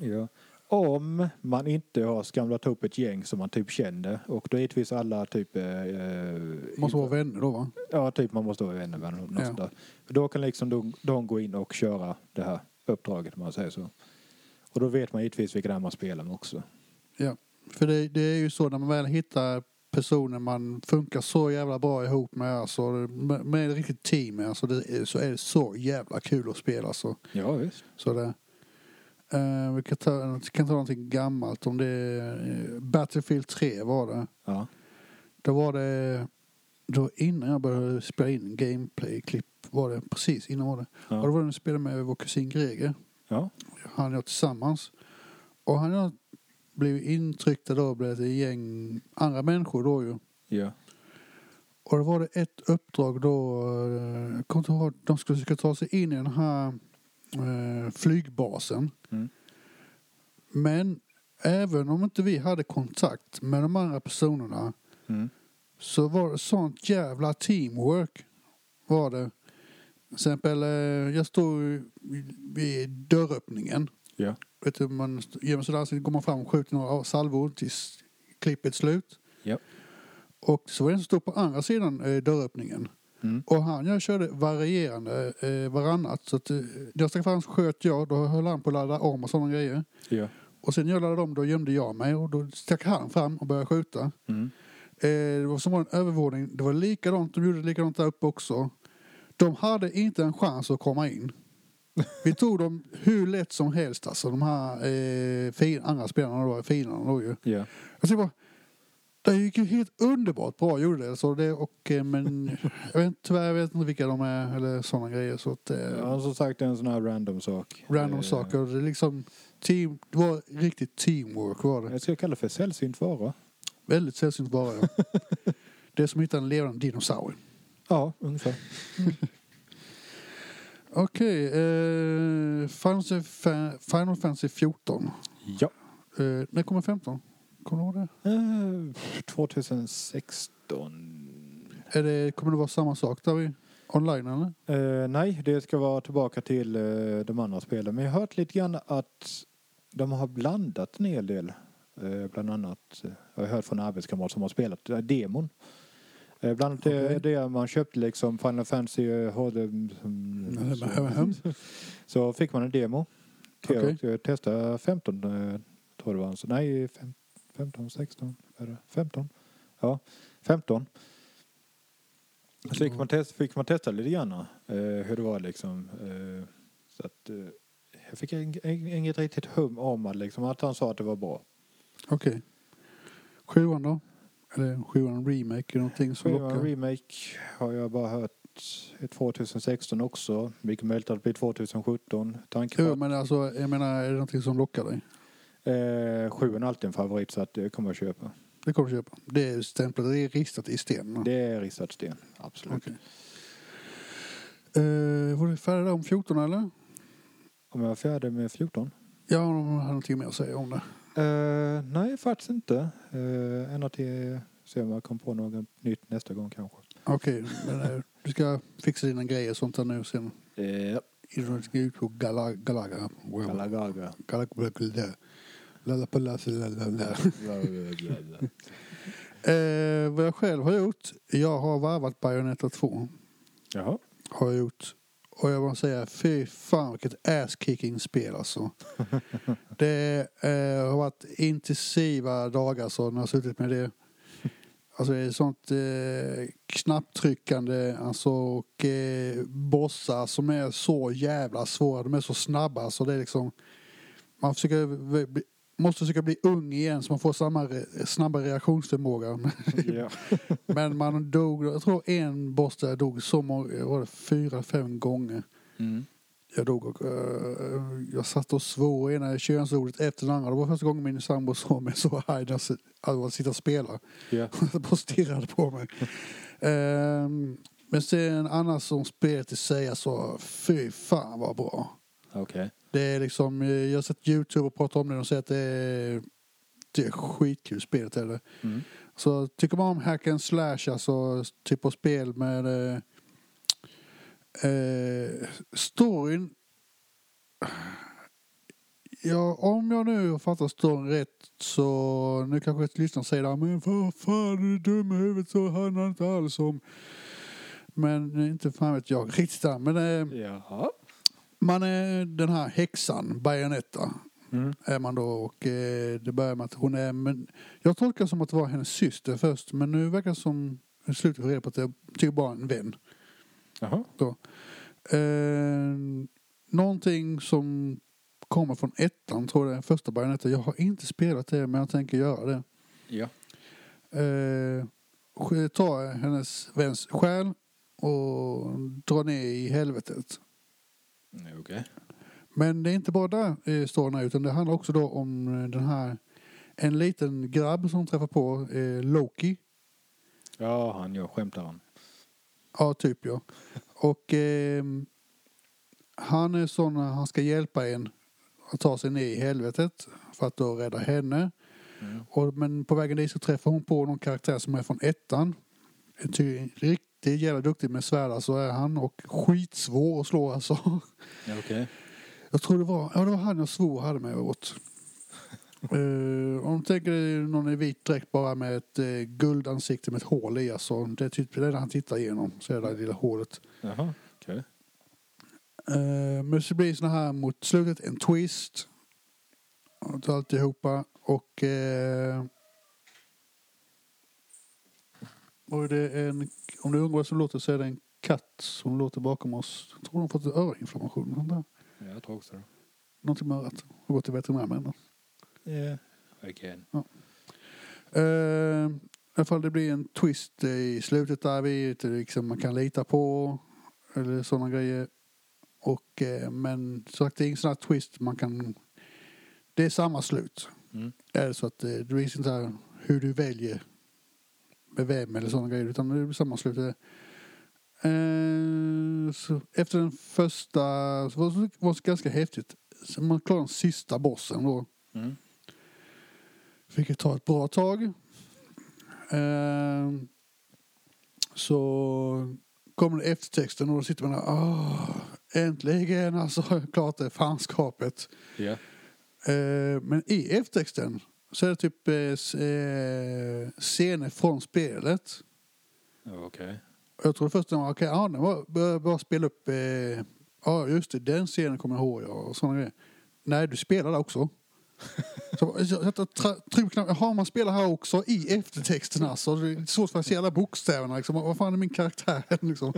Ja. Om man inte har skramlat ihop ett gäng som man typ känner och då är givetvis alla typ... Eh, Måste vara vänner då va? Ja, typ man måste vara vänner med något Ja. där. Då kan liksom de, de gå in och köra det här uppdraget om man säger så. Och då vet man givetvis vilka det är man spelar med också. Ja. För det, det är ju så när man väl hittar personer man funkar så jävla bra ihop med, alltså, med, med ett riktigt team, alltså, det, så är det så jävla kul att spela. Så, Ja, visst. så det, eh, vi kan ta, kan ta någonting gammalt, om det är eh, Battlefield 3 var det. Ja. Då var det, då innan jag började spela in gameplay-klipp var det, precis innan var det. Och då Ja. var det när vi spelade med vår kusin Greger. ja. han och jag tillsammans. Och han och jag blev intryckta då blev ett gäng andra människor då ju. Ja. Och då var det ett uppdrag då, eh, jag kommer inte ihåg, de skulle försöka ta sig in i den här eh, flygbasen. Men även om inte vi hade kontakt med de andra personerna Mm. så var det sånt jävla teamwork. Var det. Till exempel, eh, jag stod vid- dörröppningen. Ja. Vet du, man gör man sådär så går man fram och skjuter några salvor tills klippet är slut. Ja. Och så var det en som stod på andra sidan eh, dörröppningen. Mm. Och han jag körde varierande eh, varannat. Så att, eh, jag stack fram sköt jag, då höll han på att ladda om och sådana grejer. Ja. Och sen laddade om då gömde jag mig och då stack han fram och började skjuta. Mm. Eh, det var som var en övervåning. Det var likadant, de gjorde likadant där uppe också. De hade inte en chans att komma in. Vi tog dem hur lätt som helst alltså, de här eh, fin, andra spelarna då, finerna då ju. Jag tänkte bara, det gick ju helt underbart bra gjorde det. Så det och, eh, men jag vet, tyvärr jag vet inte vilka de är eller sådana grejer. Så att, eh, ja, som sagt det är en sån här random sak. random Eh, saker. Det, är liksom team, det var riktigt teamwork var det. Jag skulle kalla det för sällsynt vara. Väldigt sällsynt bara. Ja. det är som att hitta en levande dinosaurie. Ja, ungefär. Okej, eh, Final, Fa- Final Fantasy 14. Ja. Eh, när kommer 15? Kommer du ihåg det? Eh, 2016. Är det? Kommer det vara samma sak där vi online eller? Eh, nej, det ska vara tillbaka till eh, de andra spelen. Men jag har hört lite grann att de har blandat en hel del. Eh, bland annat, eh, jag har hört från en arbetskamrat som har spelat eh, demon. Bland annat Okej. det man köpte liksom Final Fantasy HD. Så, fick man en demo. Okej. Jag testa 15 eh, tror det var. Så, nej, fem, 15, 16, vad är det? 15. Ja, 15. Så fick man, testa, fick man testa lite grann hur det var liksom. Så att, jag fick ing- ing- inget riktigt hum om att, liksom, att han sa att det var bra. Okej. Sjuan då? Eller sjuan remake? Det någonting som Skivan lockar? remake har jag bara hört är 2016 också. Mycket möjligt att det blir 2017. Tanke på Jo, men alltså, jag menar, är det någonting som lockar dig? eh, sjuan är alltid en favorit så att det kommer jag köpa. Det kommer du köpa. Det är stämplat, det är ristat i sten. Det är ristat sten, absolut. Okej. Eh, var du färdig där om 14 eller? Om jag är färdig med 14? Ja, de har någonting mer att säga om det. Eh, nej, faktiskt inte. Uh, ända till se om jag kommer på något nytt nästa gång kanske. Okej, men eh, du ska fixa dina grejer och sånt där nu sen. Uh, Innan du ska ut på Gala- Galaga. Galagaga. Galaga. Lalala. Eh, vad jag själv har gjort, jag har varvat Bayonetta 2. Jaha. Har jag gjort. Och jag måste säga, fy fan vilket ass-kicking spel alltså. det eh, har varit intensiva dagar så när jag har suttit med det. Alltså det är sånt eh, knapptryckande alltså, och eh, bossar som är så jävla svåra. De är så snabba så det är liksom man försöker, måste försöka bli ung igen så man får samma re, snabba reaktionsförmåga. ja. Men man dog, jag tror en boss där dog så många, var det fyra, fem gånger. Mm. Jag dog och eh, jag satt och svor ena könsordet efter den andra. Det var första gången min sambo såg mig så arg när jag sit- att jag sitter och spelar. Ja. Han bara stirrade på mig. Ehm, men sen annars som spelet i sig, alltså fy fan vad bra. Okej. Det är liksom, eh, jag har sett Youtube och pratat om det och säger att det är, det är skitkul spelet det. Mm. Så tycker man om hack and slash, alltså typ av spel med eh, Eh, storyn... Ja, om jag nu har fattat storyn rätt så... Nu kanske ett lyssnare säger där, men vad fan är du dum i huvudet så handlar inte alls om... Men inte fan vet jag riktigt där. Men eh, Jaha. Man är den här häxan, Bayonetta, Mm. är man då och eh, det börjar med att hon är... Men jag tolkar som att det var hennes syster först men nu verkar det som... I slutet får reda på att det är typ bara en vän. Jaha. Eh, någonting som kommer från ettan tror jag, första Bayonetta. Jag har inte spelat det men jag tänker göra det. Ja. Eh, ta hennes väns själ och dra ner i helvetet. Okej. Men det är inte bara där eh, storyn utan det handlar också då om eh, den här en liten grabb som träffar på eh, Loki. Ja, han gör skämtaren. Ja, typ ja. Och ehm, han är sån han ska hjälpa en att ta sig ner i helvetet för att då rädda henne. Mm. Och, men på vägen dit så träffar hon på någon karaktär som är från ettan. En ty- riktigt jävla duktig med svärd så är han och skitsvår att slå alltså. Ja, Okej. Jag tror det var, ja, det var han jag svor hade mig åt. Uh, om du tänker dig någon i vit dräkt bara med ett uh, guldansikte med ett hål i. Alltså, det är typ det är han tittar igenom. Så är det där lilla hålet. Jaha. Okej. Uh, men så blir det såna här mot slutet en twist. Och alltihopa. Och... Uh, och det är en, om du undrar vad som låter så är det en katt som låter bakom oss. Jag tror de fått öroninflammation. eller sånt där. Ja, jag tror också det. Någonting med örat. Har gått till veterinär med den. Yeah. Again. Uh, I alla fall det blir en twist i slutet där vi liksom man kan lita på. Eller sådana grejer. Och, eh, men så att det är ingen sån här twist man kan... Det är samma slut. Mm. Är så att eh, det blir inte här hur du väljer vem eller sådana grejer. Utan det blir samma slut. Eh, så efter den första... Så var det var det ganska häftigt. Så man klarade den sista bossen då. Mm. Fick ta ett bra tag. Ehm, så kommer det eftertexten och då sitter man där. "Ah, äntligen alltså klarat det fanskapet. Ja. Ehm, men i eftertexten så är det typ eh, eh, scener från spelet. Okej. Och Jag tror först att okej, okay, ja, den var, bör, bara spela upp, eh, ja just det, den scenen kommer jag ihåg ja, och sådana grejer. Nej, du spelar där också. Så jag knappen, jaha man spelar här också i eftertexten alltså. Det är svårt för att se alla bokstäverna liksom. Vad fan är min karaktär liksom?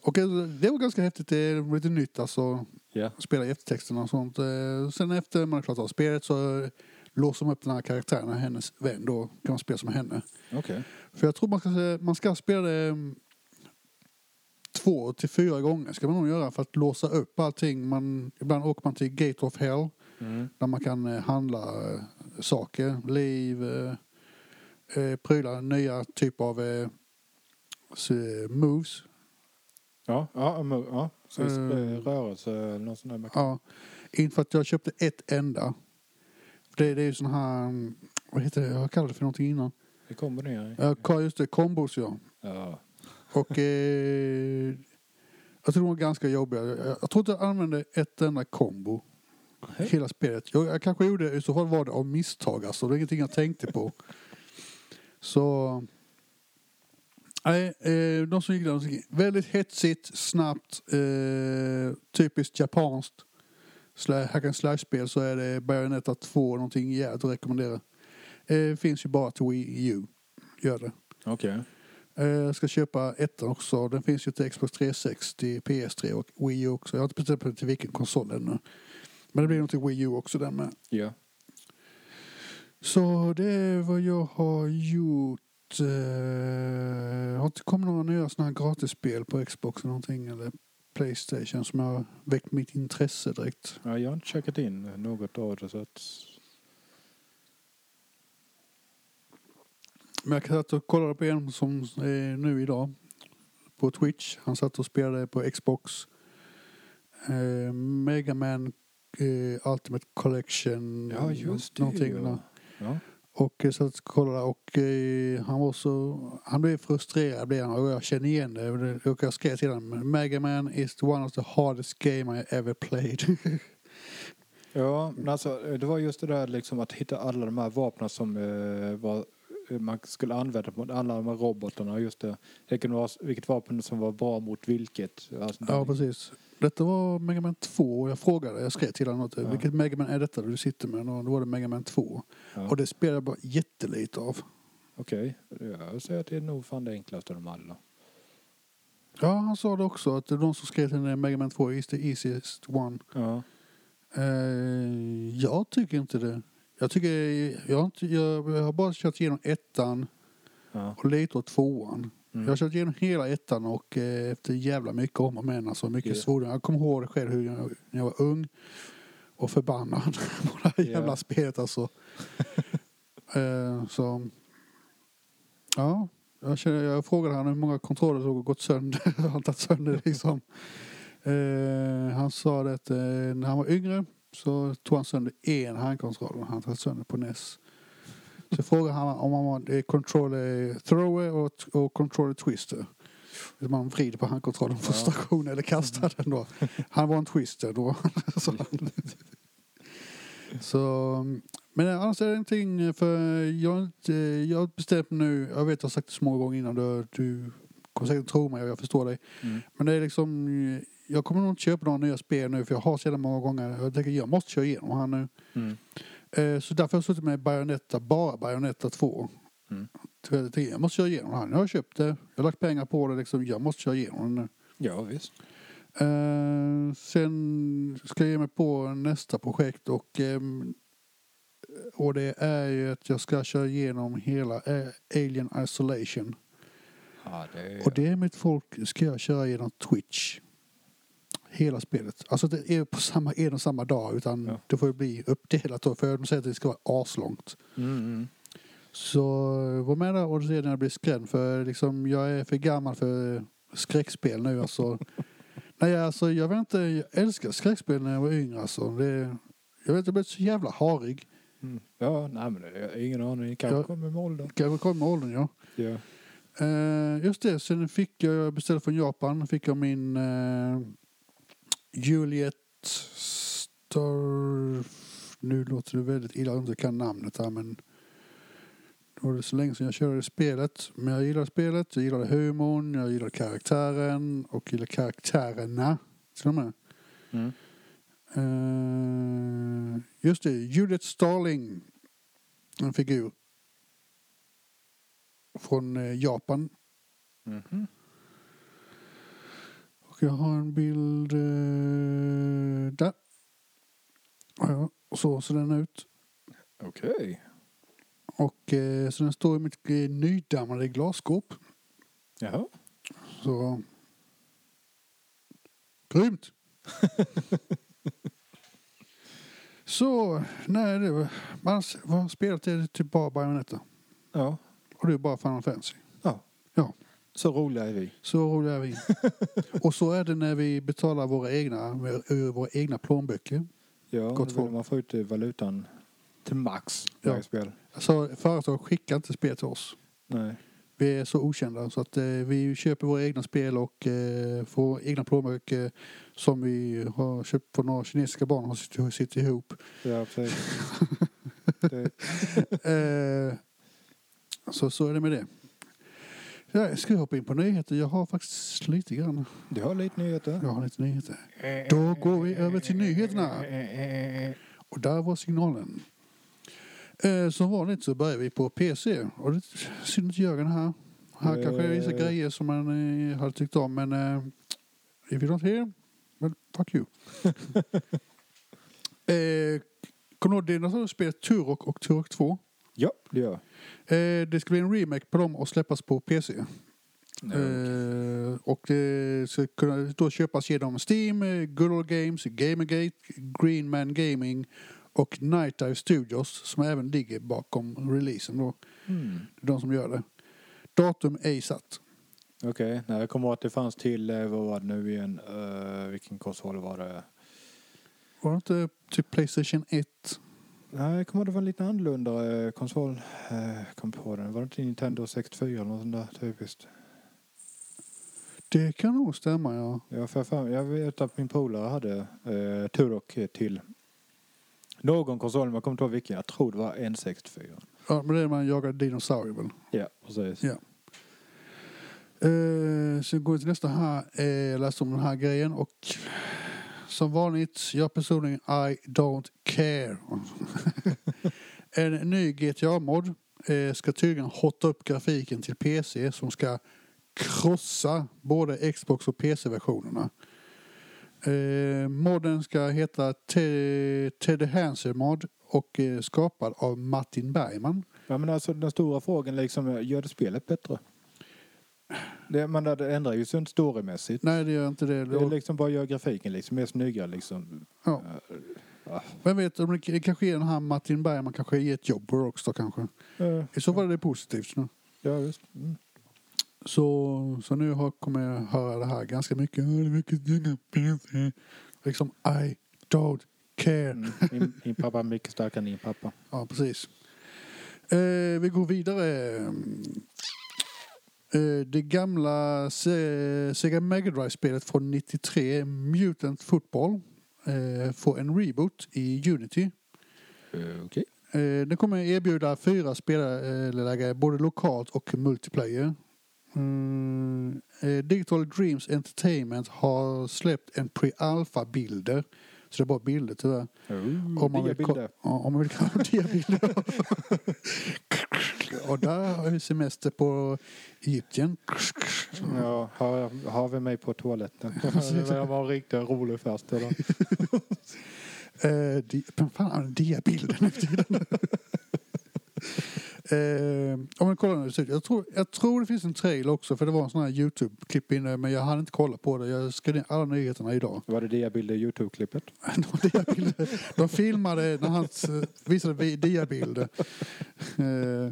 Och det var ganska häftigt, det är lite nytt alltså. Ja. Spela i eftertexterna och sånt. Eh, Sen efter man har klarat av spelet så låser man upp den här karaktären, hennes vän då, kan man spela som henne. Okej. För jag tror man ska, man ska spela det mm, två till fyra gånger ska man nog göra för att låsa upp allting. Man, ibland åker man till Gate of Hell Mm. där man kan eh, handla eh, saker, liv, eh, prylar, nya typer av eh, moves. Ja, ja, ja. Så uh, rörelse eller något sånt där. Ja, inte för att jag köpte ett enda. Det, det är ju sån här, mm, vad heter det, jag kallade det för någonting innan. Det kommer ner. Ja, just det, kombos ja. Ja. Och eh, jag tror de var ganska jobbiga. Jag, jag tror inte jag använde ett enda kombo. Nej. Hela spelet. Jag, jag kanske gjorde det, i så fall var det av misstag alltså. Det är ingenting jag tänkte på. Så... Nej, eh, de som gick där, de som gick, väldigt hetsigt, snabbt, eh, typiskt japanskt. Sla- Hack and slash-spel så är det Bayonetta 2 någonting jävligt att rekommendera. Eh, finns ju bara till Wii U. Gör det. Okej. Eh, Jag ska köpa ettan också. Den finns ju till Xbox 360, PS3 och Wii U också. Jag har inte bestämt mig till vilken konsol ännu. Men det blir nog till Wii U också den med. Ja. Så det är vad jag har gjort. Eh, har inte kommit några nya sådana här gratisspel på Xbox eller någonting eller Playstation som har väckt mitt intresse direkt. ja. Jag har inte checkat in något av det så att... Men jag satt och kollade på en som är nu idag på Twitch. Han satt och spelade på Xbox. Eh, Mega Man eh, Ultimate Collection. Ja, just det. Någonting ja. Ja. Och eh, så att kolla och eh, han var så, han blev frustrerad blev han och jag känner igen det. Och det- Och jag skrev till honom, Mega Man is one of the hardest game I ever played. Ja, men alltså det var just det där liksom att hitta alla de här vapnen som eh, var, eh, man skulle använda mot alla de här robotarna. Just det, vilket, var, vilket vapen som var bra mot vilket. Alltså, ja, precis. Detta var Mega Man 2 och jag frågade, jag skrev till honom att, Ja. vilket Mega Man är detta du sitter med? Och då var det Mega Man 2. ja. Och det spelade jag bara jättelite av. Okej, jag säger att det är nog fan det enklaste av dem alla. Ja, han sa det också att de som skrev till den Mega Man 2 is the easiest one. Ja. Eh, jag tycker inte det. Jag, tycker, jag, har inte, jag, jag har bara kört igenom ettan Ja. och lite åt tvåan. Mm. Jag har kört igenom hela ettan och eh, efter jävla mycket om och men, alltså mycket svordomar. Jag kommer ihåg det själv hur jag, när jag var ung och förbannad på det här Ja. jävla spelet alltså. eh, så, ja. Jag, känner, jag frågade honom hur många kontroller som gått sönder. han tagit sönder liksom. Eh, han sa att eh, när han var yngre så tog han sönder en handkontroll. Han tagit sönder på NES. Så frågade han om han var controller thrower och, och controller twister. Man vrider på handkontrollen för Ja. station eller kastar den då. Han var en twister då. så, men annars är det ingenting för jag, jag har bestämt nu. Jag vet att jag har sagt det så många gånger innan. Du, du kommer säkert tro mig och jag förstår dig. Mm. Men det är liksom, jag kommer nog inte köpa några nya spel nu för jag har jävla många gånger. Jag tänker jag måste köra igenom han nu. Mm. Eh, så därför har jag suttit med Bayonetta, bara Bayonetta 2. Mm. Jag tänkte, Jag måste köra igenom han. Jag har köpt det, jag har lagt pengar på det liksom. Jag måste köra igenom den nu. Ja, visst. Eh, sen ska jag ge mig på nästa projekt och, ehm, och det är ju att jag ska köra igenom hela eh, Alien Isolation. Ja, det Och det är mitt folk ska jag köra genom Twitch. Hela spelet. Alltså det är på samma, en och samma dag utan Ja. det får ju bli uppdelat då. För de säger att det ska vara aslångt. Mm, mm. Så var med där och se när jag blir skrämd. För liksom, jag är för gammal för skräckspel nu. Alltså. Nej, alltså, jag vet inte. Jag älskar skräckspel när jag var yngre. Alltså. Det, jag vet inte, jag blev så jävla harig. Mm. Ja, nej men det är ingen aning. Kanske Ja. kommer med åldern. Kanske kom med åldern, ja. Ja. Eh, just det, sen fick jag, jag beställde från Japan, fick jag min eh, Juliet Star... Nu låter det väldigt illa, jag inte kan namnet här men det var det så länge sedan jag körde spelet. Men jag gillade spelet, jag gillade humorn, jag gillade karaktären och gillade karaktärerna till och med. Mm. Eh, just det, Juliet Starling. En figur. Från eh, Japan. Mhm. Och jag har en bild eh, där. Ja, så ser den ut. Okej. Och eh, så den står i mitt eh, nydammade glasskåp. Jaha. Så... Grymt! så, nej det var... Man, har spelat det typ bara Bayonetta. Ja. Och är bara Final Fantasy. Så roliga är vi. Så roliga är vi. och så är det när vi betalar våra egna, ur våra egna plånböcker. Ja, Gott då vill folk. man få ut valutan till max Ja. varje spel. Alltså företag skickar inte spel till oss. Nej. Vi är så okända så att eh, vi köper våra egna spel och eh, får egna plånböcker som vi har köpt från några kinesiska barn och sitter, sitter ihop. Ja, precis. det, eh, så, så är det med det. Ja, ska vi hoppa in på nyheter? Jag har faktiskt lite grann. du har lite nyheter. Jag har lite nyheter. Då går vi över till nyheterna. Och där var signalen. Eh, som vanligt så börjar vi på PC. Och det är synd att Jörgen här. Här kanske är vissa Eh. grejer som man eh, hade tyckt om. Men eh, if you're not here, well, fuck you. eh, Kommer du ihåg dinosauriespelet Turok och Turok 2? Ja, det gör Eh, det ska bli en remake på dem och släppas på PC. jag. Eh, och det ska kunna då köpas genom Steam, eh, Good Old Games, Gamergate, Green Man Gaming och Night Dive Studios som även ligger bakom releasen. Då. Mm. Det är de som gör det. Datum ej satt. Okej, nej, jag kommer ihåg att det fanns till, eh, vad var det nu igen, uh, vilken konsol var det? Var det inte typ Playstation 1? Nej, jag kommer ihåg det var en lite annorlunda eh, konsol. Eh, kom på den. Var det inte Nintendo 64 eller något sånt där typiskt? Det kan nog stämma, ja. Ja, för fan, jag vet att min polare hade eh, Turok till någon konsol, men jag kommer inte ihåg vilken. Jag tror det var N64. ja men det är man jagar dinosaurier väl. Ja, precis. Ja. Eh, sen går vi till nästa här. Eh, jag läste om den här grejen och som vanligt, jag personligen I don't care. en ny GTA-mod eh, ska tydligen hotta upp grafiken till PC som ska krossa både Xbox och PC-versionerna. Eh, modden ska heta Te- Teddy Hanser mod och eh, skapad av Martin Bergman. Ja, men alltså den stora frågan liksom, gör det spelet bättre? Det, man det ändrar ju sig inte storymässigt. Nej, det gör inte det. Det är liksom bara gör grafiken liksom mer snyggare liksom. Ja. Ja. Vem vet, om det kanske är den här Martin Bergman kanske ger ett jobb på Rockstar kanske. Eh, I så fall är det positivt. Nu. Ja, visst. Mm. Så, så nu har, kommer jag höra det här ganska mycket. "Åh, Det är. Liksom I don't care. Mm. Min, min pappa är mycket starkare än din pappa. Ja, precis. Eh, vi går vidare. Eh, det gamla Se- Sega Mega Drive-spelet från 93, Mutant Football, eh, får en reboot i Unity. Eh, den kommer erbjuda fyra spelarläge både lokalt och multiplayer. Mm, Digital Dreams Entertainment har släppt en pre-alpha-bilder. Så det är bara bilder tyvärr. Uh, Om man vill, bilder. ja, om man vill kolla på diabilder. och där har vi semester på Egypten. Ja, har, har vi mig på toaletten? Jag var riktigt rolig först. Eller? Eh, di, fan diabilder nu tiden? Eh, om man kollar det ut. Jag tror, jag tror det finns en trail också för det var en sån här Youtube-klipp inne men jag hann inte kolla på det. Jag skrev ner alla nyheterna idag. Var det diabilder i Youtube-klippet? De, diabilder, de filmade när han visade vi- diabilder. Eh,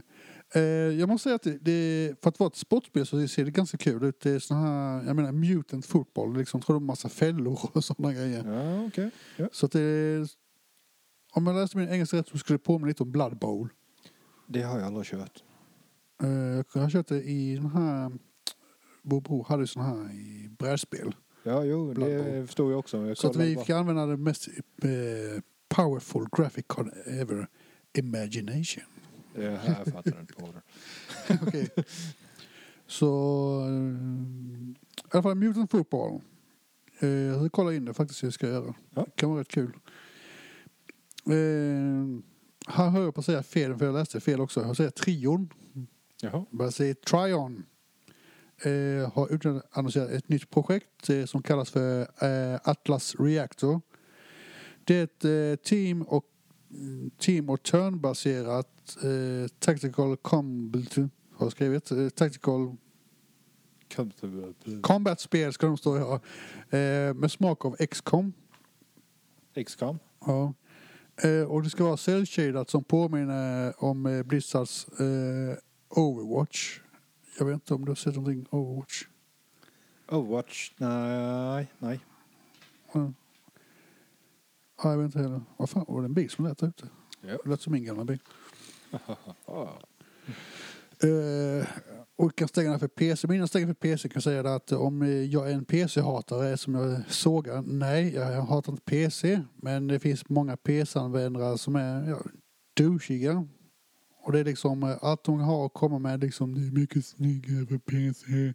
jag måste säga att det, det, för att vara ett sportspel så ser det ganska kul ut. Det är sån här, jag menar mutant football, liksom tror de massa fällor och sådana grejer. Ja, okej. Ja. Så att det om jag läste min engelska rätt så skulle det påminna lite om Blood Bowl. Det har jag aldrig kört. Eh, jag har kört det i den här, vår bror hade ju sån här i brädspel. Ja, jo, Blood det förstod jag också. Jag Så att vi fick använda den mest eh, powerful graphic card ever, Imagination. Det här fattar jag inte på. Okej. Så eh, i alla fall Mutant Football. Eh, jag ska kolla in det faktiskt, jag ska göra. Ja. Det kan vara rätt kul. Eh, här hör jag på att säga fel, för jag läste fel också. Jag säger trion. Jaha. Jag säger Tryon. Eh, har utannonserat ett nytt projekt eh, som kallas för eh, Atlas Reactor. Det är ett eh, team och team och turnbaserat eh, Tactical Combat har skrivit. Eh, tactical Combat-spel ska de stå ja. Eh, med smak av XCOM. X-com. Ja. Eh, och det ska vara cell som påminner om eh, Blizzards eh, Overwatch. Jag vet inte om du har sett någonting Overwatch? Overwatch? Nej, nej. Ja. Ja, jag vet inte heller. Vad fan var det en bil som lät där ute? Ja. Det lät som min gamla bil. Eh, och kan stänga den för PC. Men innan jag stänger för PC kan jag säga att om jag är en PC-hatare som jag sågar. Nej, jag hatar inte PC. Men det finns många PC-användare som är ja, douchiga. Och det är liksom eh, allt de har att komma med liksom, det är mycket snyggare för PC.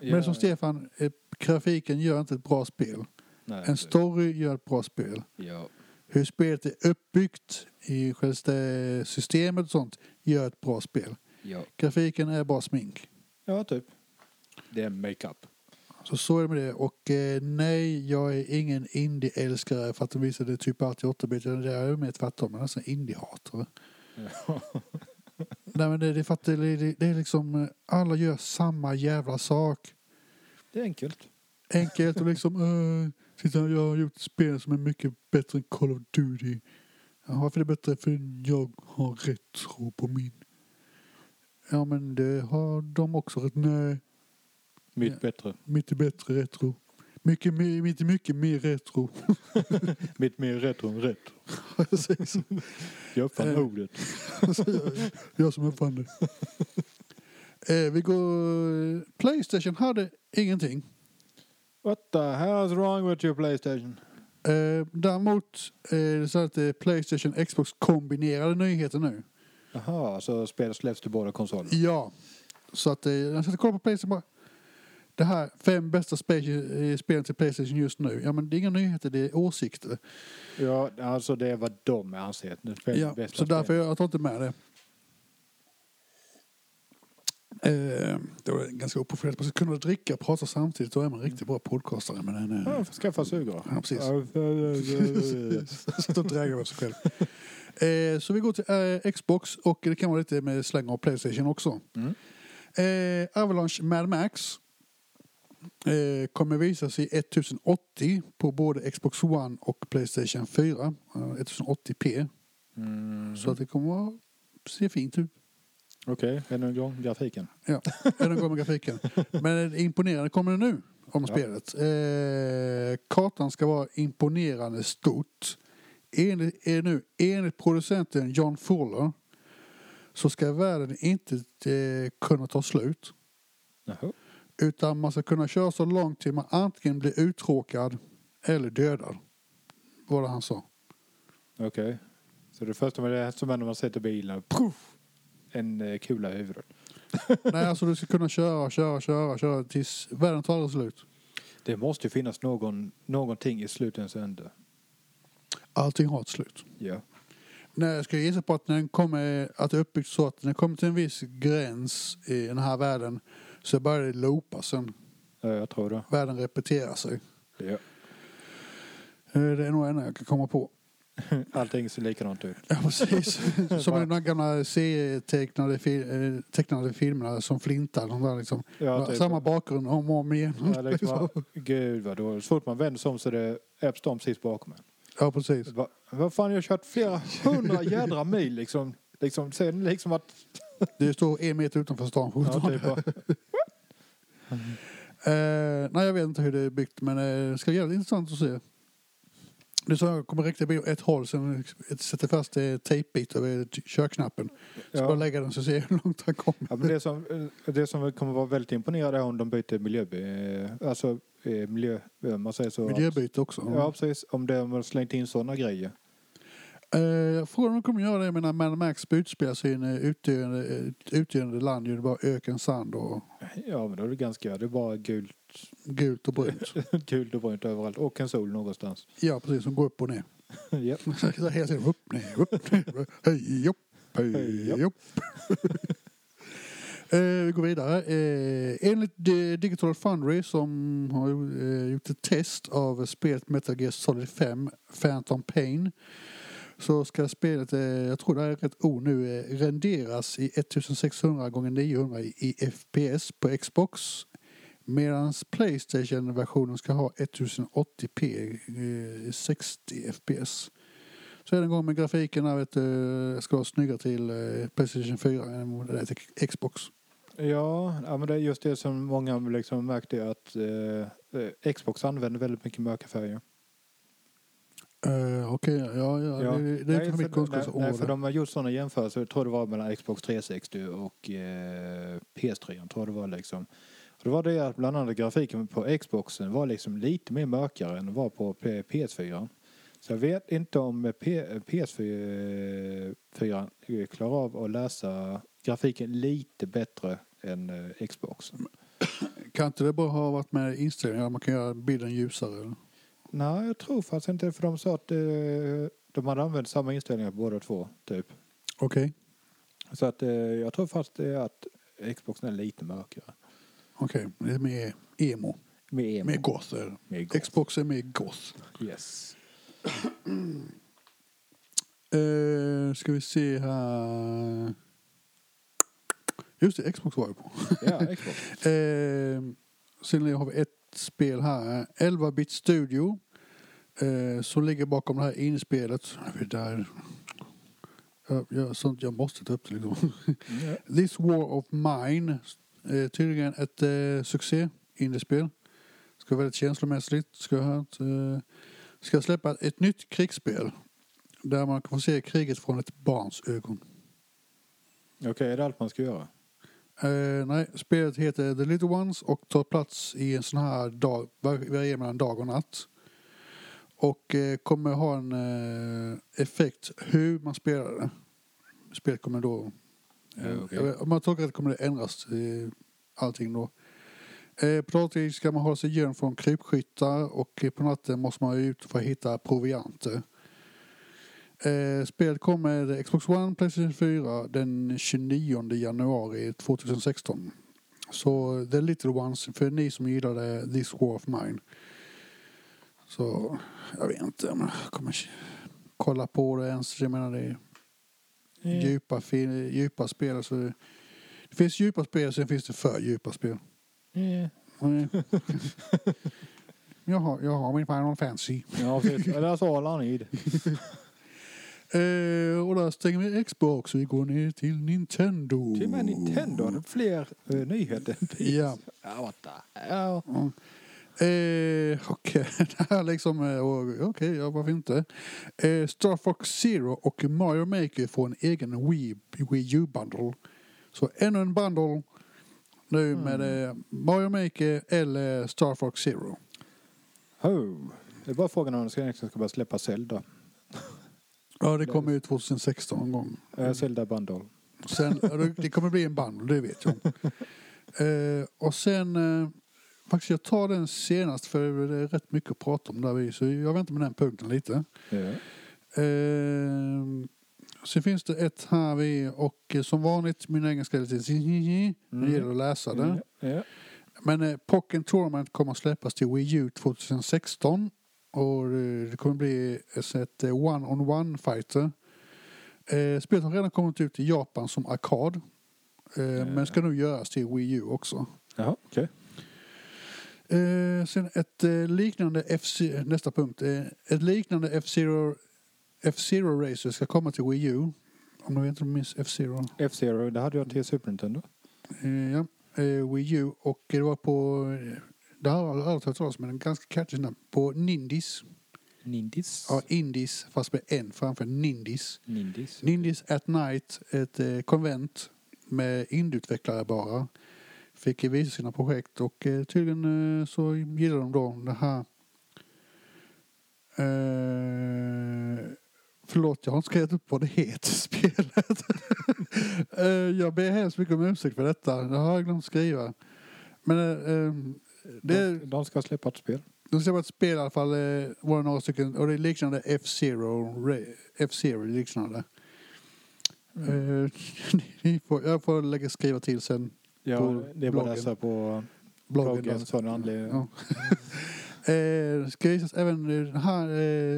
Men som Stefan, eh, grafiken gör inte ett bra spel. Nej, En story gör ett bra spel. Ja. Hur spelet är uppbyggt i själva systemet och sånt gör ett bra spel. Ja. Grafiken är bara smink. ja, typ. Det är makeup. Så så är det med det. Och eh, nej, jag är ingen indie-älskare för att de visade typ alltid 8-bit. Det är mer tvärtom. Jag är nästan indie-hatare. Ja. Nej men det, det att det, det, det är liksom eh, alla gör samma jävla sak. Det är enkelt. Enkelt och liksom uh, titta jag har gjort spel som är mycket bättre än Call of Duty. Ja, varför är det bättre? För jag har retro på min. Ja men det har de också rätt. Nej, Mitt Ja. bättre. mitt är bättre retro. Mycket, mer- mycket, mycket mer retro. Mitt mer retro än. Precis. Jag uppfann Eh. ordet. Jag som uppfann det. Eh, vi går... Playstation hade ingenting. What the hell's wrong with your Playstation? Eh, däremot är det så att det är Playstation Xbox kombinerade nyheter nu. Jaha, så spelet släpps till båda konsolerna? Ja. Så att eh, jag satt och kollade på Playstation bara. Det här fem bästa spel, eh, spelen till Playstation just nu. Ja men det är inga nyheter, det är åsikter. Ja, alltså det är vad de anser. Ja, bästa så därför spelet. jag tar inte med det. Eh, det var ganska oprofessionellt. Man ska kunna dricka och prata samtidigt. Då är man riktigt bra podcastare. Men den, Ja, eh, jag får skaffa sugrör. Ja, precis. Ja, Sitter och dräger över sig själv. Eh, så vi går till eh, Xbox och det kan vara lite med släng av Playstation också. Mm. Eh, Avalanche Mad Max eh, kommer visas i 1080 på både Xbox One och Playstation 4. Eh, 1080p. Mm. Så att det kommer att se fint ut. Okej, ännu en gång grafiken. Ja, än en gång med grafiken. Men imponerande kommer det nu om Ja. spelet. Eh, kartan ska vara imponerande stort. Enligt, är nu, enligt producenten John Fuller så ska världen inte eh, kunna ta slut. Jaha. Utan man ska kunna köra så långt till man antingen blir uttråkad eller dödad. Var det han sa. Okej. Så det första med det som händer när man sätter bilen, puff, en eh, kula i huvudet. Nej, alltså du ska kunna köra, köra, köra, köra tills världen tar slut. Det måste ju finnas någon, någonting i slutens ände. Allting har ett slut. Ja. Nej, jag ska gissa på att den kommer att det är uppbyggt så att när den kommer till en viss gräns i den här världen så börjar det loopa sen. ja, jag tror det. Världen repeterar sig. Ja. Eh, Det är nog enda jag kan komma på. Allting ser likadant ut. Ja, precis. Som i de här gamla serietecknade fi- eh, tecknade filmerna som Flintar. De där liksom. Ja, typ. Samma bakgrund om och om igen. Ja, liksom, gud vad dåligt. Så fort man vänder sig om så är det Epstein precis bakom en. Ja, precis. Va, vad fan, jag har kört flera hundra jädra mil liksom. Liksom, sen liksom att... Det står en meter utanför stan Ja, typ, bara, Eh, nej, jag vet inte hur det är byggt, men eh, det ska bli jävligt intressant att se. Är så jag kommer riktigt bli åt ett håll, sen sätter fast eh, tejpbit över körknappen. Så bara ja. lägga den så ser jag hur långt han kommer. Ja, men det, som, det som kommer vara väldigt imponerande är om de byter miljö... eh, Alltså eh, miljö... eh, Man säger så. Miljöbyte också. Ja, precis. Om de har slängt in sådana grejer. Eh, frågan om de kommer göra det, jag menar Mad Max utspelar sig i en utdöende, ett utdöende land, det är bara öken, sand och Ja, men då är det ganska... Det är bara gult, gult och brunt. gult och brunt överallt. Och en sol någonstans. ja, precis, som går upp och ner. ja. Så Hela tiden upp, ner, upp, ner, hej, upp, hej, upp. Eh, vi går vidare. Eh, enligt Digital Foundry som har eh, gjort ett test av spelet Metal Gear Solid 5 Phantom Pain så ska spelet, eh, jag tror det är rätt ord nu, eh, renderas i 1600 x 900 i, FPS på Xbox medan Playstation-versionen ska ha 1080p 60 FPS. Så är det en gång med grafiken här, vet du, ska vara snyggare till eh, Playstation 4 än vad det är till Xbox. Ja, ja, men det är just det som många liksom märkte att eh, Xbox använder väldigt mycket mörka färger. Uh, Okej, ja, ja, Ja. Det, det är inte för mitt för, nej, för de har gjort sådana jämförelser. Jag tror det var mellan Xbox 360 och eh, PS3. Tror jag det var liksom. Och det var det att bland annat grafiken på Xboxen var liksom lite mer mörkare än det var på P- PS4. Så jag vet inte om P- PS4 eh, klarar av att läsa grafiken lite bättre än eh, Xbox. Kan inte det bara ha varit med inställningar? Man kan göra bilden ljusare? eller? Nej, jag tror faktiskt inte för de sa att eh, de hade använt samma inställningar på båda två, typ. Okej, Så att eh, jag tror det är att Xboxen är lite mörkare. okej. Det är mer emo. Med emo. Är det. Med goth. Xbox är mer goth. Yes. Uh, ska vi se här. Just det, Xbox var jag på. Ja, Xbox. Eh, sen har vi ett spel här. 11-bit studio. Eh, som ligger bakom det här inspelet. Där. Jag, jag, sånt, jag måste ta upp det liksom. Ja. This War of Mine. Eh, tydligen ett eh, succé indiespel. Ska vara väldigt känslomässigt. Ska, jag ha ett, eh, ska släppa ett nytt krigsspel. Där man kan få se kriget från ett barns ögon. Okej, är det allt man ska göra? Eh, nej, spelet heter The Little Ones och tar plats i en sån här dag, varierar mellan dag och natt. Och eh, kommer ha en eh, effekt hur man spelar det. Spelet kommer då... Eh, vet- Om man tolkar rätt kommer det ändras eh, allting då. Eh, på dagtid ska man hålla sig gömd från krypskyttar och på natten måste man ut för att hitta provianter. Eh, spelet kommer Xbox One, Playstation 4 den 29 januari 2016. Så The Little Ones för ni som gillade This War of Mine. Så jag vet inte om jag kommer kolla på det ens. Jag menar det är Mm. djupa, djupa spel. Så det, det finns djupa spel, sen finns det för djupa spel. Mm. Mm. jag, har, jag har min Final Fantasy. Ja, precis. That's all I need. Eh, och där stänger vi Xbox och vi går ner till Nintendo. Till och med Nintendo hade fler uh, nyheter. Ja. Ja, what the hell? Mm. Eh, Okej, det här liksom, eh, okej, ja varför inte. Eh, Star Fox Zero och Mario Maker får en egen Wii, Wii U-bundle. Så ännu en bundle nu med eh, Mario Maker eller Star Fox Zero. Oh. Det är bara frågan om de ska ska börja släppa Zelda. Ja, det kommer ju 2016 någon gång. Zelda Bundle. Sen, ja, det- kommer bli en bundle, det vet jag. eh, och sen, eh, faktiskt jag tar den senast för det är rätt mycket att prata om där vi, så jag väntar med den punkten lite. Ja. Eh, sen finns det ett här vi och eh, som vanligt min engelska är lite Mm. gäller det att läsa det. Ja. Men eh, Pocken Tournament kommer att släppas till Wii U 2016 och eh, det kommer bli ett eh, one-on-one fighter. Eh, spelet har redan kommit ut i Japan som arkad. Eh, Men ska nu göras till Wii U också. Jaha, okej. Eh, sen ett eh, liknande FC, nästa punkt. Eh, ett liknande F-Zero F-Zero Racer ska komma till Wii U. Om du inte minns F-Zero. F-Zero, det hade jag till Super Nintendo. Eh, ja, eh, Wii U och det var på, det har jag aldrig hört talas om men en ganska catchy namn. På Nindis. Nindis. Ja, Indies fast med en framför Nindis. Nindis. Nindis at Night, ett eh, konvent med indieutvecklare bara. Fick visa sina projekt och eh, tydligen eh, så gillar de då det här. Eh, förlåt, jag har inte skrivit upp vad det heter spelet. eh, jag ber hemskt mycket om ursäkt för detta. Det har jag glömt skriva. Men eh, eh, det, De, de ska släppa ett spel. de ska vara ett spel i alla fall. Eh, var några stycken. Och det är liknande F-Zero. F-Zero liknande. Eh, ni får, jag får lägga skriva till sen. Ja, På det är bara bloggen. att läsa på Bloggen. bloggen. Så någon anledning. Ja. eh, ska visas även eh, det här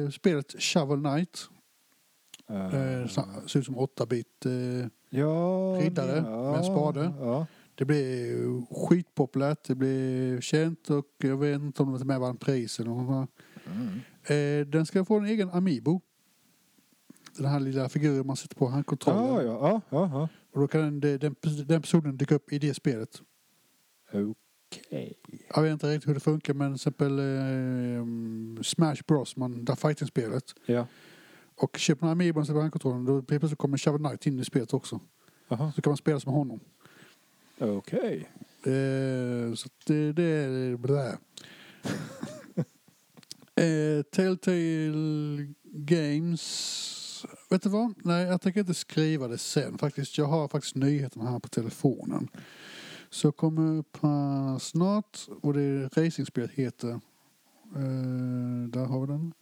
eh, spelet Shovel Knight. Eh, så- ser ut som 8-bit. Eh, ja, riddare med en spade. Ja. Det blev skitpopulärt. Det blev känt och jag vet inte om det med vann pris eller något. Mm. Eh, den ska få en egen Amiibo. Den här lilla figuren man sätter på handkontrollen. Ja, ja, ja, ja, Och då kan den, den, den personen dyka upp i det spelet. Okej. Jag vet inte riktigt hur det funkar men till exempel eh, Smash Bros, man, där fighting-spelet. Ja. Och köper man Amiibon och sätter på handkontrollen då plötsligt kommer Shovel Knight in i spelet också. Jaha. Så kan man spela som honom. Okej. Eh, så att det, det är blä. eh, Telltale Games. Vet du vad? Nej, jag tänker inte skriva det sen faktiskt. Jag har faktiskt nyheterna här på telefonen. Så kommer upp här snart. Och det racingspelet heter. Eh, där har vi den.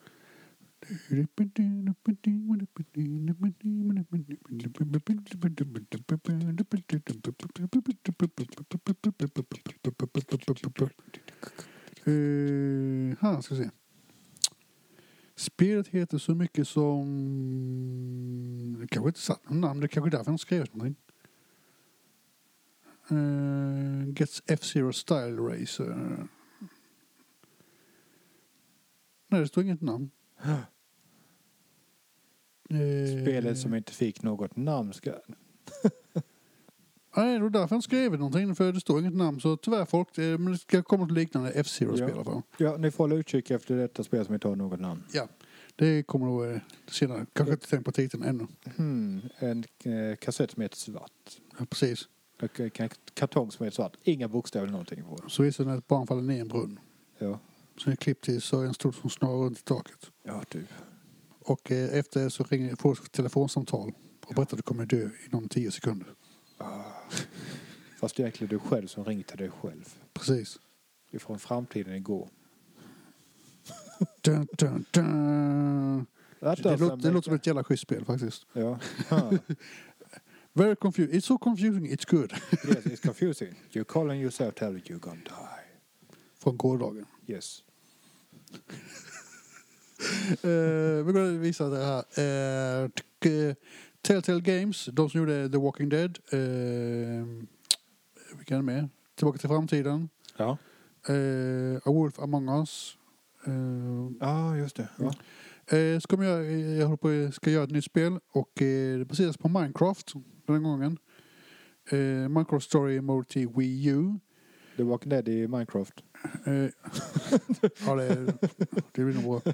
Uh, här ska vi se. Spelet heter så mycket som... Det kanske inte satt något namn. Det är kanske är därför de skrev någonting. Uh, eh, Gets F-Zero Style Racer. Nej, det står inget namn. Eh, Spelet som inte fick något namn ska... Nej, det var därför jag inte skrivit någonting. För det står inget namn. Så tyvärr folk. eh, Men det ska komma något liknande F-Zero-spel i alla fall. Ja, ni får hålla utkik efter detta spel som inte har något namn. Ja. Det kommer nog eh, senare. Kanske inte tänkt på titeln ännu. Hmm, en eh, kassett som heter svart. Ja, precis. Och en ka- kartong som heter svart. Inga bokstäver eller någonting på den. Så visar det att ett barn faller ner i en brunn. Ja. Så är det klippt till så är en stor som snurrar runt i taket. Ja, du. Och eh, efter så ringer, får ett telefonsamtal och berättar att du kommer dö inom tio sekunder. Fast det är egentligen du själv som ringer till dig själv. Precis. Ifrån framtiden igår. Dun, dun, dun. Det, doesn't låter, det låter som ett jävla schysst spel faktiskt. Ja. Very confusing. It's so confusing, it's good. Yes, it's confusing. You're calling yourself telling you're gonna die. Från gårdagen. Yes. Uh, vi går och visar det här. Uh, eh, Telltale Games, de som gjorde The Walking Dead. Uh, vilka är det med? Tillbaka till framtiden. Ja. Uh, A Wolf Among Us. Uh, Ja, just det. Ja. Eh, ska göra, jag håller på ska göra ett nytt spel och eh, det baseras på Minecraft den här gången. Eh, Minecraft Story Mode till Wii U. The Walking Dead i Minecraft. Eh, ja, det, det blir nog bra.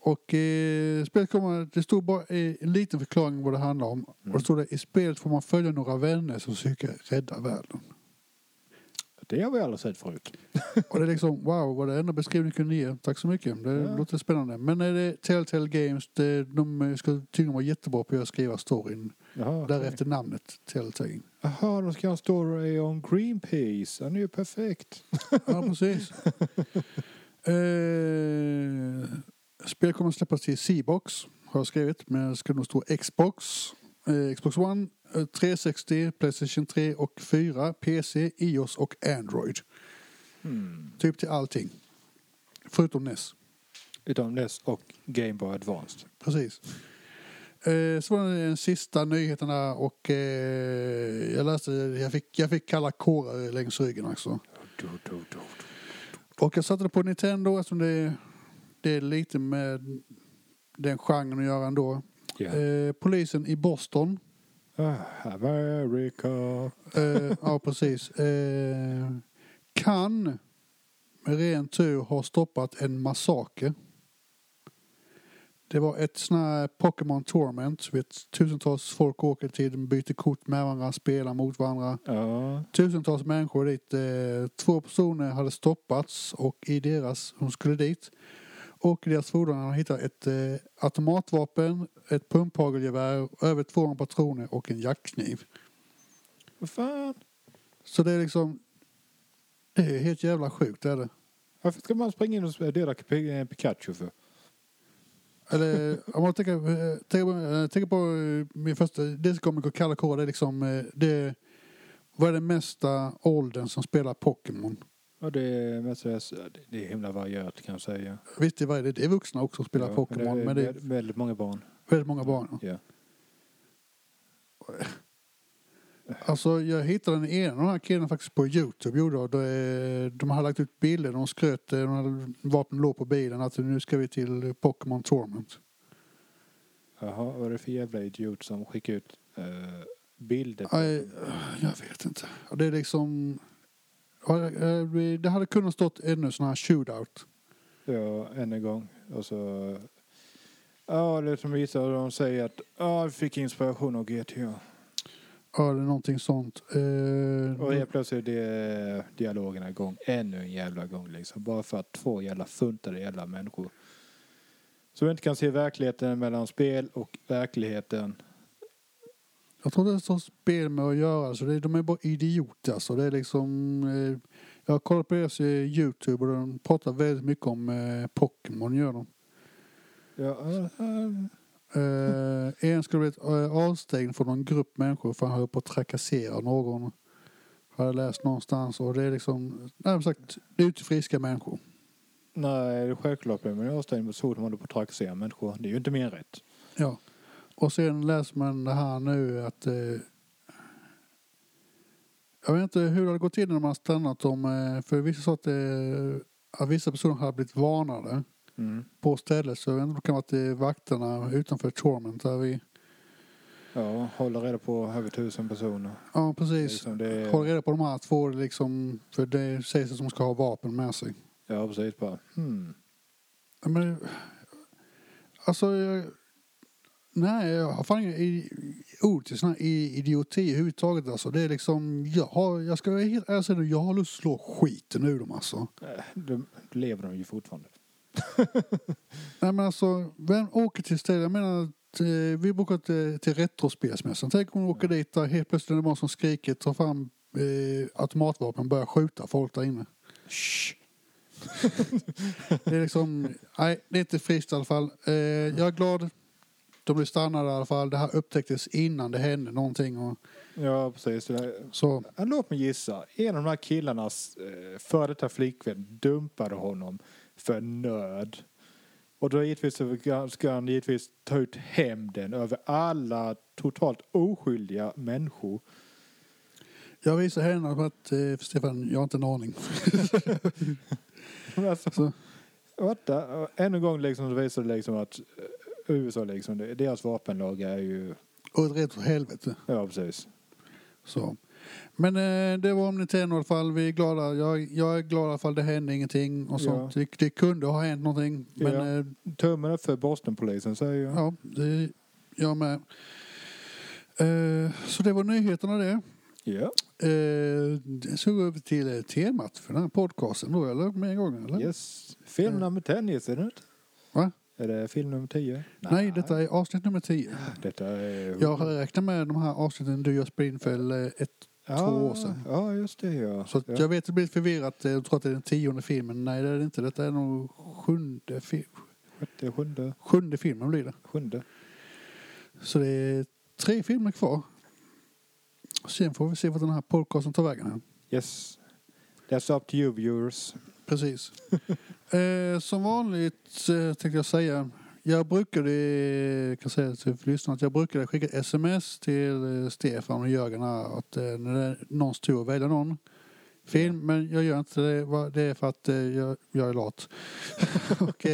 Och eh, spelet kommer, det står bara eh, en liten förklaring vad det handlar om. Och det står det, i spelet får man följa några vänner som försöker rädda världen. Det har vi aldrig sett förut. Och det är liksom, wow, vad det enda beskrivning kunde ge. Tack så mycket. Det Ja. låter spännande. Men är det Telltale Games, det, de ska tydligen vara jättebra på att skriva storyn. Jaha, Därefter namnet Telltale. Jaha, de ska ha en story om Greenpeace. Den är ju perfekt. Ja, precis. eh, spel kommer att släppas till C-box, har jag skrivit. Men det ska nog stå Xbox, eh, Xbox One, eh, 360, Playstation 3 och 4, PC, iOS och Android. Hmm. Typ till allting. Förutom NES. Utom NES och Game Boy Advanced. Precis. Eh, så var det den sista nyheterna och eh, jag läste, jag fick, jag fick kalla kårar längs ryggen också. Och jag satte det på Nintendo eftersom det, det är lite med den genren att göra ändå. Ja. Eh, polisen i Boston. Ah, America. Eh, ja, precis. Eh, kan med ren tur ha stoppat en massaker. Det var ett sån här Pokémon Tournament. Vet, tusentals folk åker till, byter kort med varandra, spelar mot varandra. Ja. tusentals människor dit. Eh, två personer hade stoppats och i deras, de skulle dit. Och i deras fordon hade de hittat ett eh, automatvapen, ett pumphagelgevär, över 200 patroner och en jackkniv. Vad fan? Så det är liksom, det är helt jävla sjukt är det. Varför ska man springa in och döda Pi- Pikachu för? Eller om man tänker, tänker, på, eh, tänker på eh, min första, det som kommer gå kalla kår, det är liksom, eh, det, vad är den mesta åldern som spelar Pokémon? Ja, det är det- är himla varierat kan jag säga. Visst, det är, det, är vuxna också som spelar Ja, Pokémon, men men det det är är väldigt många barn. väldigt många barn. Ja. Alltså jag hittade den ena av de här killarna faktiskt på Youtube. Gjorde eh, De hade lagt ut bilder, de skröt, eh, de hade vapen låg på bilen att nu ska vi till Pokémon Tournament. Jaha, vad är det för jävla idiot som skickar ut eh, bilder? på- Nej, jag vet inte. Det är liksom... eh, Det hade kunnat stått ännu sån här shootout. Ja, än en gång. Och så... Ja, det som visar de säger att ja, vi fick inspiration av GTA. Är någonting sånt. Eh, Och helt plötsligt är dialogerna igång ännu en jävla gång liksom. Bara för att två jävla funtade jävla människor. Som inte kan se verkligheten mellan spel och verkligheten. Jag tror det är så spel med att göra. Så det, de är bara idioter. Så det är liksom... Eh, jag har kollat på deras eh, Youtube och de pratar väldigt mycket om eh, Pokémon. Gör de. Ja, äh, äh, Eh, en skulle blivit eh, avstängd från någon grupp människor för han höll på att trakassera någon. Har jag läst någonstans och det är liksom, som sagt, det är inte friska människor. nej, det är självklart blir man avstängd med så de håller på att trakassera människor. Det är ju inte mer rätt. Ja. Och sen läser man det här nu att eh, jag vet inte hur det hade gått till när man stannat dem. Eh, för vissa sa att, eh, att vissa personer hade blivit varnade Mm. på stället. Så jag det kan vara till vakterna utanför Torment där vi Ja, hålla reda på över tusen personer. Ja, precis. Liksom det, Håll reda på de här två liksom, för det sägs att de ska ha vapen med sig. ja, precis. Bara, hmm. Men, alltså, jag, nej, jag har fan inga i- ord till sån här idioti överhuvudtaget. Alltså. Det är liksom, jag, har, jag ska vara helt ärlig jag har lust att slå skiten ur dem alltså. Eh, Då lever de ju fortfarande. Nej men alltså, vem åker till stället? Jag menar, att, eh, vi brukar till, till Retrospelsmässan. Tänk om vi åker dit där helt plötsligt är det någon som skriker, tar fram eh, automatvapen och börjar skjuta folk där inne. Shh. Det är liksom, nej, det är inte friskt i alla fall. Eh, jag är glad de blev stannade i alla fall. Det här upptäcktes innan det hände någonting. Och, Ja, precis. Så, Låt mig gissa. En av de här killarnas eh, före detta flickvän dumpade honom för nöd. Och då givetvis så ska han givetvis ta ut hämnden över alla totalt oskyldiga människor. jag visar henne på att, eh, Stefan, jag har inte en aning. Alltså, Så? Ännu en gång liksom visar det liksom att eh, USA liksom, deras vapenlag är ju... och ett rätt för helvete. Ja, precis. Så. Men eh, det var om Nintendo i alla fall. Vi är glada. Jag, jag är glad i alla fall. Det hände ingenting och sånt. Det, det kunde ha hänt någonting. Men Ja. eh, Tummen upp för Bostonpolisen säger jag. ja, det, jag med. Eh, så det var nyheterna det. Ja. Eh, så går vi över till eh, temat för den här podcasten då, eller? Med en gång, eller? Yes. Film nummer 10, yes, är det inte? Va? Är det film nummer 10? Nej, detta är avsnitt nummer 10. Detta är... Jag har räknat med de här avsnitten du och jag spelade in för eh, ett, ja, två år sedan. Ja, just det ja. så ja. jag vet att det blir förvirrat. Jag tror att det är den tionde filmen. Nej, det är det inte. Detta är nog sjunde, fi Sjätte, sjunde, sjunde filmen blir det. sjunde. Så det är tre filmer kvar. Sen får vi se vad den här podcasten tar vägen här. Yes. That's up to you viewers. Precis. eh, som vanligt eh, tänkte jag säga. Jag brukade, kan säga till lyssnarna att jag brukade skicka sms till eh, Stefan och Jörgen här att eh, när det är någons tur att välja någon film. Men jag gör inte det. Det är för att eh, jag, jag är lat. och,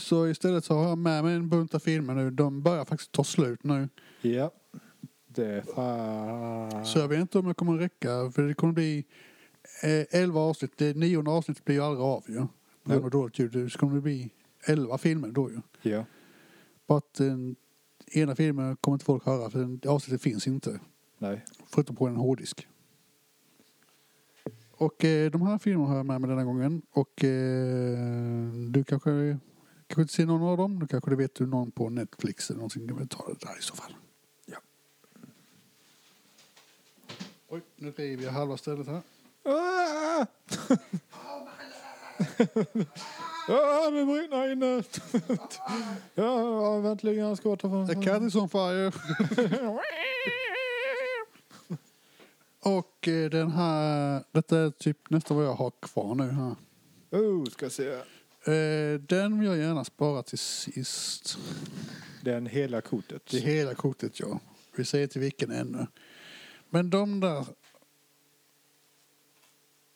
så istället så har jag med mig en bunt av filmer nu. De börjar faktiskt ta slut nu. Ja. Det är fan... Så jag vet inte om jag kommer räcka. För det kommer bli eh, 11 avsnitt. Det nionde avsnittet blir ju aldrig av ju. På grund av dåligt ljud. Det kommer bli 11 filmer då ju. Ja. Bara att den ena filmen kommer inte folk höra för den, avsnittet finns inte. Nej. Förutom på en hårddisk. Och eh, de här filmerna har jag med mig denna gången. Och eh, du kanske, kanske inte ser någon av dem. Du kanske vet du någon på Netflix eller någonting. Jag vill ta det där i så fall. Ja. Oj, nu river jag halva stället här. Ah! Ja, det brinner inne. Ja. Jag ska ta fram... The cat is on fire. Och eh, den här, detta är typ nästan vad jag har kvar nu här. Oh, ska se. Eh, den vill jag gärna spara till sist. Den hela kortet. Det hela kortet ja. Vi säger till vilken ännu. Men de där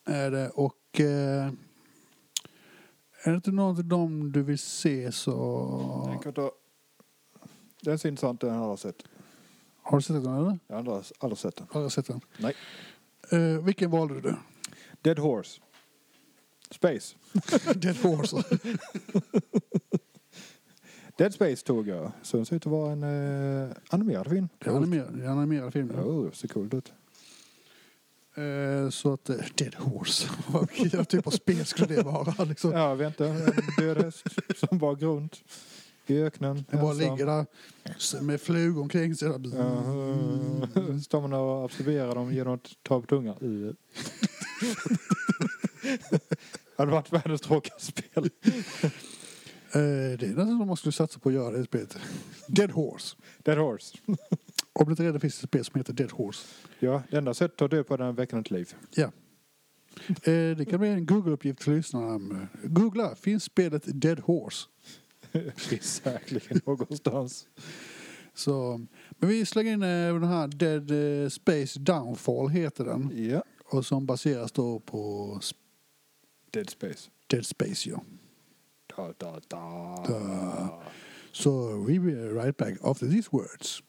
är det och eh, är det inte någon av dem du vill se så... Den kan ta... Den ser intressant ut. Den har jag sett. Har du sett den eller? Jag har aldrig, aldrig sett den. Har du sett den? Nej. Eh, vilken valde du? Dead Horse. Space. Dead Horse. Dead Space tog jag. Så den ser ut att vara en eh, animerad film. Det är animerad, det är animerad film. ja. Oh, ser coolt ut. Eh, så att... Eh, Dead Horse. Vilken typ av spel skulle det vara? Liksom. Ja, inte. En död häst som bara går runt i öknen. Den bara ligger där med flugor omkring sig. eh, står man och absorberar dem genom att ta på tungan. Det hade varit världens tråkigaste spel. Eh, det är nästan som man skulle satsa på att göra det spelet. Dead Horse. Dead Horse. Om det inte redan finns ett spel som heter Dead Horse. Ja, det enda sättet att dö på den veckan ett liv. Ja. Eh, det kan bli en Google-uppgift till lyssnarna. Googla, finns spelet Dead Horse? Finns säkerligen någonstans. Så, men vi slänger in eh, den här Dead eh, Space Downfall heter den. Ja. Och som baseras då på Dead Space. Dead Space ja. Da, da, da. Da. So we will be right back after these words.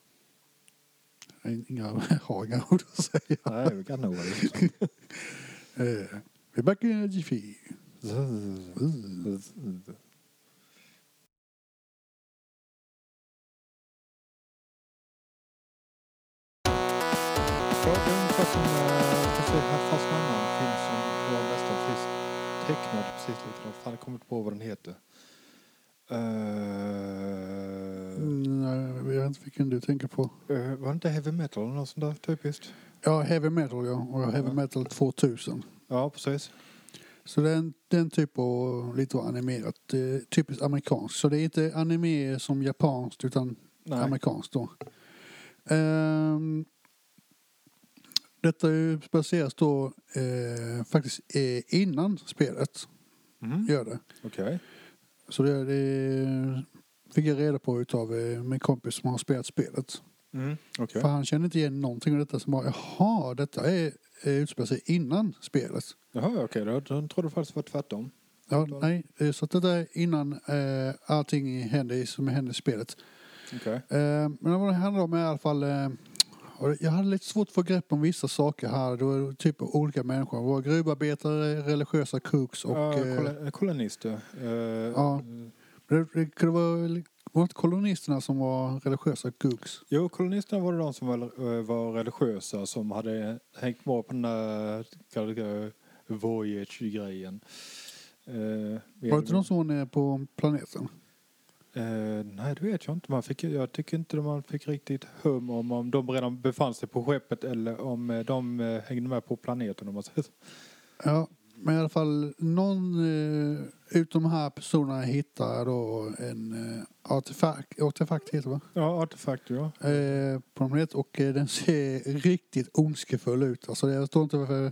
Inga, ord att säga. Nej, vi kan nog vara Eh, we're back in Jiffy. Det ungefär som eh, fast det här fanns en annan film som var nästan precis tecknad precis likadant. Fan, jag kommer inte på vad den heter. Uh, Nej, jag vet inte vilken du tänker på. eh, var det inte heavy metal eller något sånt där typiskt? Ja, heavy metal ja. Och heavy Ja. metal 2000. Ja, precis. Så det är en, det är en typ av lite animerat. Eh, typiskt amerikanskt. Så det är inte anime som japanskt utan Nej. amerikanskt då. Ehm, detta är baseras då eh, faktiskt eh, innan spelet Mm. gör det. Okej. Så det, det fick jag reda på utav eh, min kompis som har spelat spelet. Mm. Okej. För han kände inte igen någonting av detta som bara jaha, detta är eh, utspelar sig innan spelet. Jaha, okej. Då, då trodde jag faktiskt var tvärtom. Ja, nej, eh, så att detta är innan eh, allting händer i, som händer i spelet. Okej. Eh, men vad det handlar om är i alla fall... Eh, jag hade lite svårt att få grepp om vissa saker här. Det var typ olika människor. Det var gruvarbetare, religiösa cooks och... Ja, eh, kol- kolonister. Eh, Ja. Det, det kunde vara... Var inte kolonisterna som var religiösa cooks? Jo, kolonisterna var det de som var, eh, var religiösa som hade hängt med på den där kallade Voyage-grejen. Eh, Var det inte de som var nere på planeten? Eh, nej, det vet jag inte. Man fick, jag tycker inte man fick riktigt hum om om de redan befann sig på skeppet eller om eh, de eh, hängde med på planeten. Om man säger. Ja, men i alla fall någon eh, utav de här personerna hittar då en eh, artefakt, artefakt heter det va? Ja, artefakt ja. eh, på planet och eh, den ser riktigt ondskefull ut. Alltså jag förstår inte varför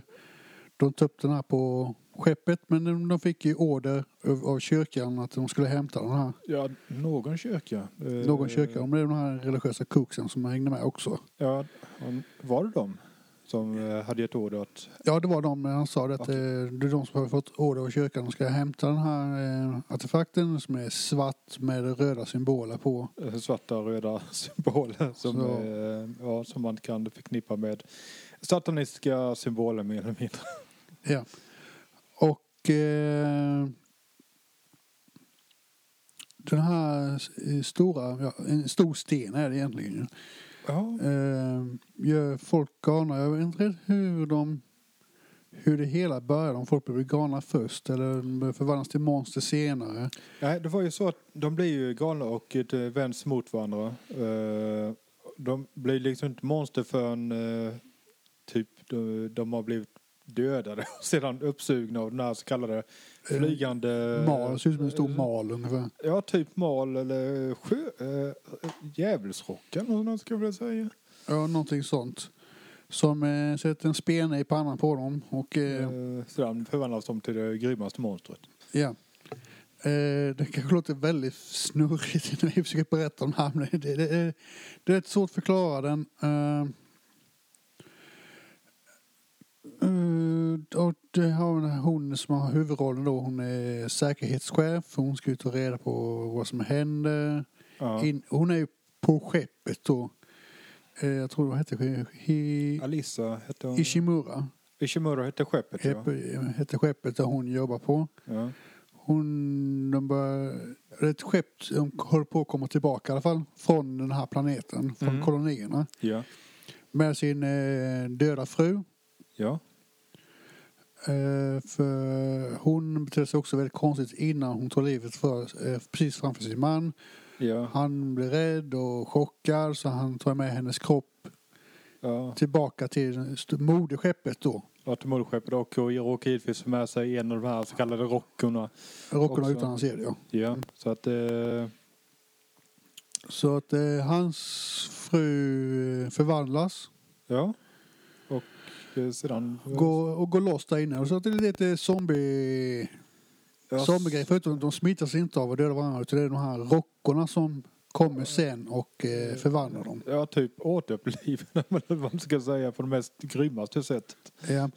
de tog upp den här på skeppet men de, de fick ju order av, av kyrkan att de skulle hämta den här. Ja, någon kyrka. Eh, Någon kyrka, om det är de här religiösa cooksen som hängde med också. Ja, var det de som eh, hade gett order att... Ja det var de, han sa det att eh, det är de som har fått order av kyrkan. De ska hämta den här eh, artefakten som är svart med röda symboler på. svarta och röda symboler som, eh, ja, som man kan förknippa med satanistiska symboler mer eller mindre. Ja. Och eh, den här stora, ja, en stor sten är det egentligen. Ja, Eh, folk galna. Jag vet inte riktigt hur de hur det hela börjar. Om folk blir galna först eller förvandlas till monster senare. Nej, det var ju så att de blir ju galna och eh, vänds mot varandra. Eh, De blir liksom inte monster förrän eh, typ de, de har blivit dödade och sedan uppsugna av den här så kallade flygande... Mal, ser ut som en stor eh, mal ungefär. Ja, typ mal eller sjö... Äh, djävulsrocken ska jag vilja säga. Ja, någonting sånt. Som eh, sätter en spene i pannan på dem och eh, Eh, Sedan förvandlas de till det grymmaste monstret. Ja. Eh, det kanske låter väldigt snurrigt när vi försöker berätta om det här. Men det, det, är- det är svårt att förklara den. Eh, och det har hon som har huvudrollen då. Hon är säkerhetschef. Hon ska ut och reda på vad som händer. Ja. In, hon är ju på skeppet då. Eh, jag tror det hette Hi, Alissa hette hon. Ishimura. Ishimura hette skeppet ja. Hette, hette skeppet där hon jobbar på. ja. Hon, de bör, det är ett skepp som håller på att komma tillbaka i alla fall från den här planeten, från Mm. kolonierna. Ja. Med sin eh, döda fru. Ja. Eh, för hon betedde sig också väldigt konstigt innan hon tog livet för, eh, precis framför sin man. Ja. Han blir rädd och chockad så han tar med hennes kropp ja. tillbaka till moderskeppet då. Ja, till moderskeppet och råkar givetvis med sig en av de här så kallade rockorna. Rockorna utan han ser det ja. Ja. Så att... Eh, Så att eh, hans fru eh, förvandlas. ja. Och eh, sedan... Går, och går loss där inne. Och så att det är lite zombie... Ja, Zombiegrej. Förutom att de smittas inte av att döda varandra. Utan det är de här rockorna som kommer sen och eh, förvandlar dem. Ja, typ återupplivande eller vad man ska säga på det mest grymmaste sättet. Ja.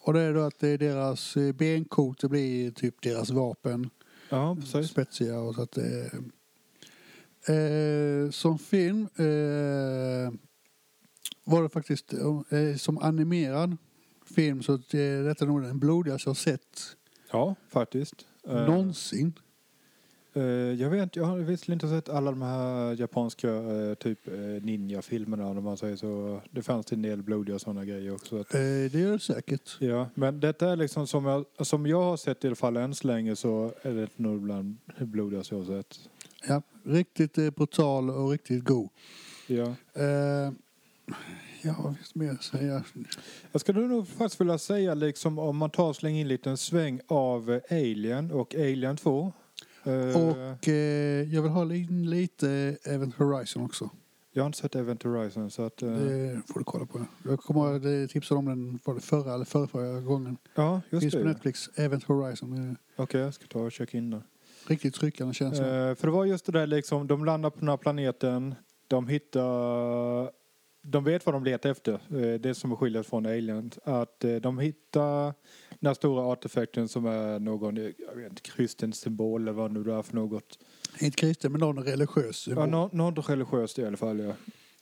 Och det är då att det är deras eh, benkot, det blir typ deras vapen. Ja, precis. Spetsiga och så att eh, Eh, som film eh, var det faktiskt eh, som animerad film så det, detta är nog den blodigaste jag sett Ja, faktiskt. Eh, någonsin. eh, jag vet jag har visserligen inte sett alla de här japanska eh, typ eh, ninja-filmerna om man säger så. Det fanns en del blodiga sådana grejer också. Eh, det gör det säkert. ja, men detta är liksom som jag, som jag har sett i alla fall än så länge så är det nog bland det blodigaste jag har sett. Ja, riktigt eh, brutal och riktigt god. Ja. Ja, vad finns det mer att säga? Jag skulle nog faktiskt vilja säga liksom om man tar och slänger in en liten sväng av eh, Alien och Alien 2. Eh, Och eh, jag vill ha in lite Event Horizon också. Jag har inte sett Event Horizon så att... eh, Det får du kolla på. Jag kommer det tipsade om den var det förra eller förra, förra gången. ja, just Finns på det. Netflix, Event Horizon. Eh, Okej, jag ska ta och checka in den. Riktigt tryckande känsla. Eh, för det var just det där liksom, de landar på den här planeten, de hittar... De vet vad de letar efter. Eh, det som skiljer från Alien. Att eh, de hittar den här stora artefakten som är någon, eh, jag vet inte, kristen symbol eller vad nu det är för något. Inte kristen men någon religiös. Ja, nå- något religiöst i alla fall, ja.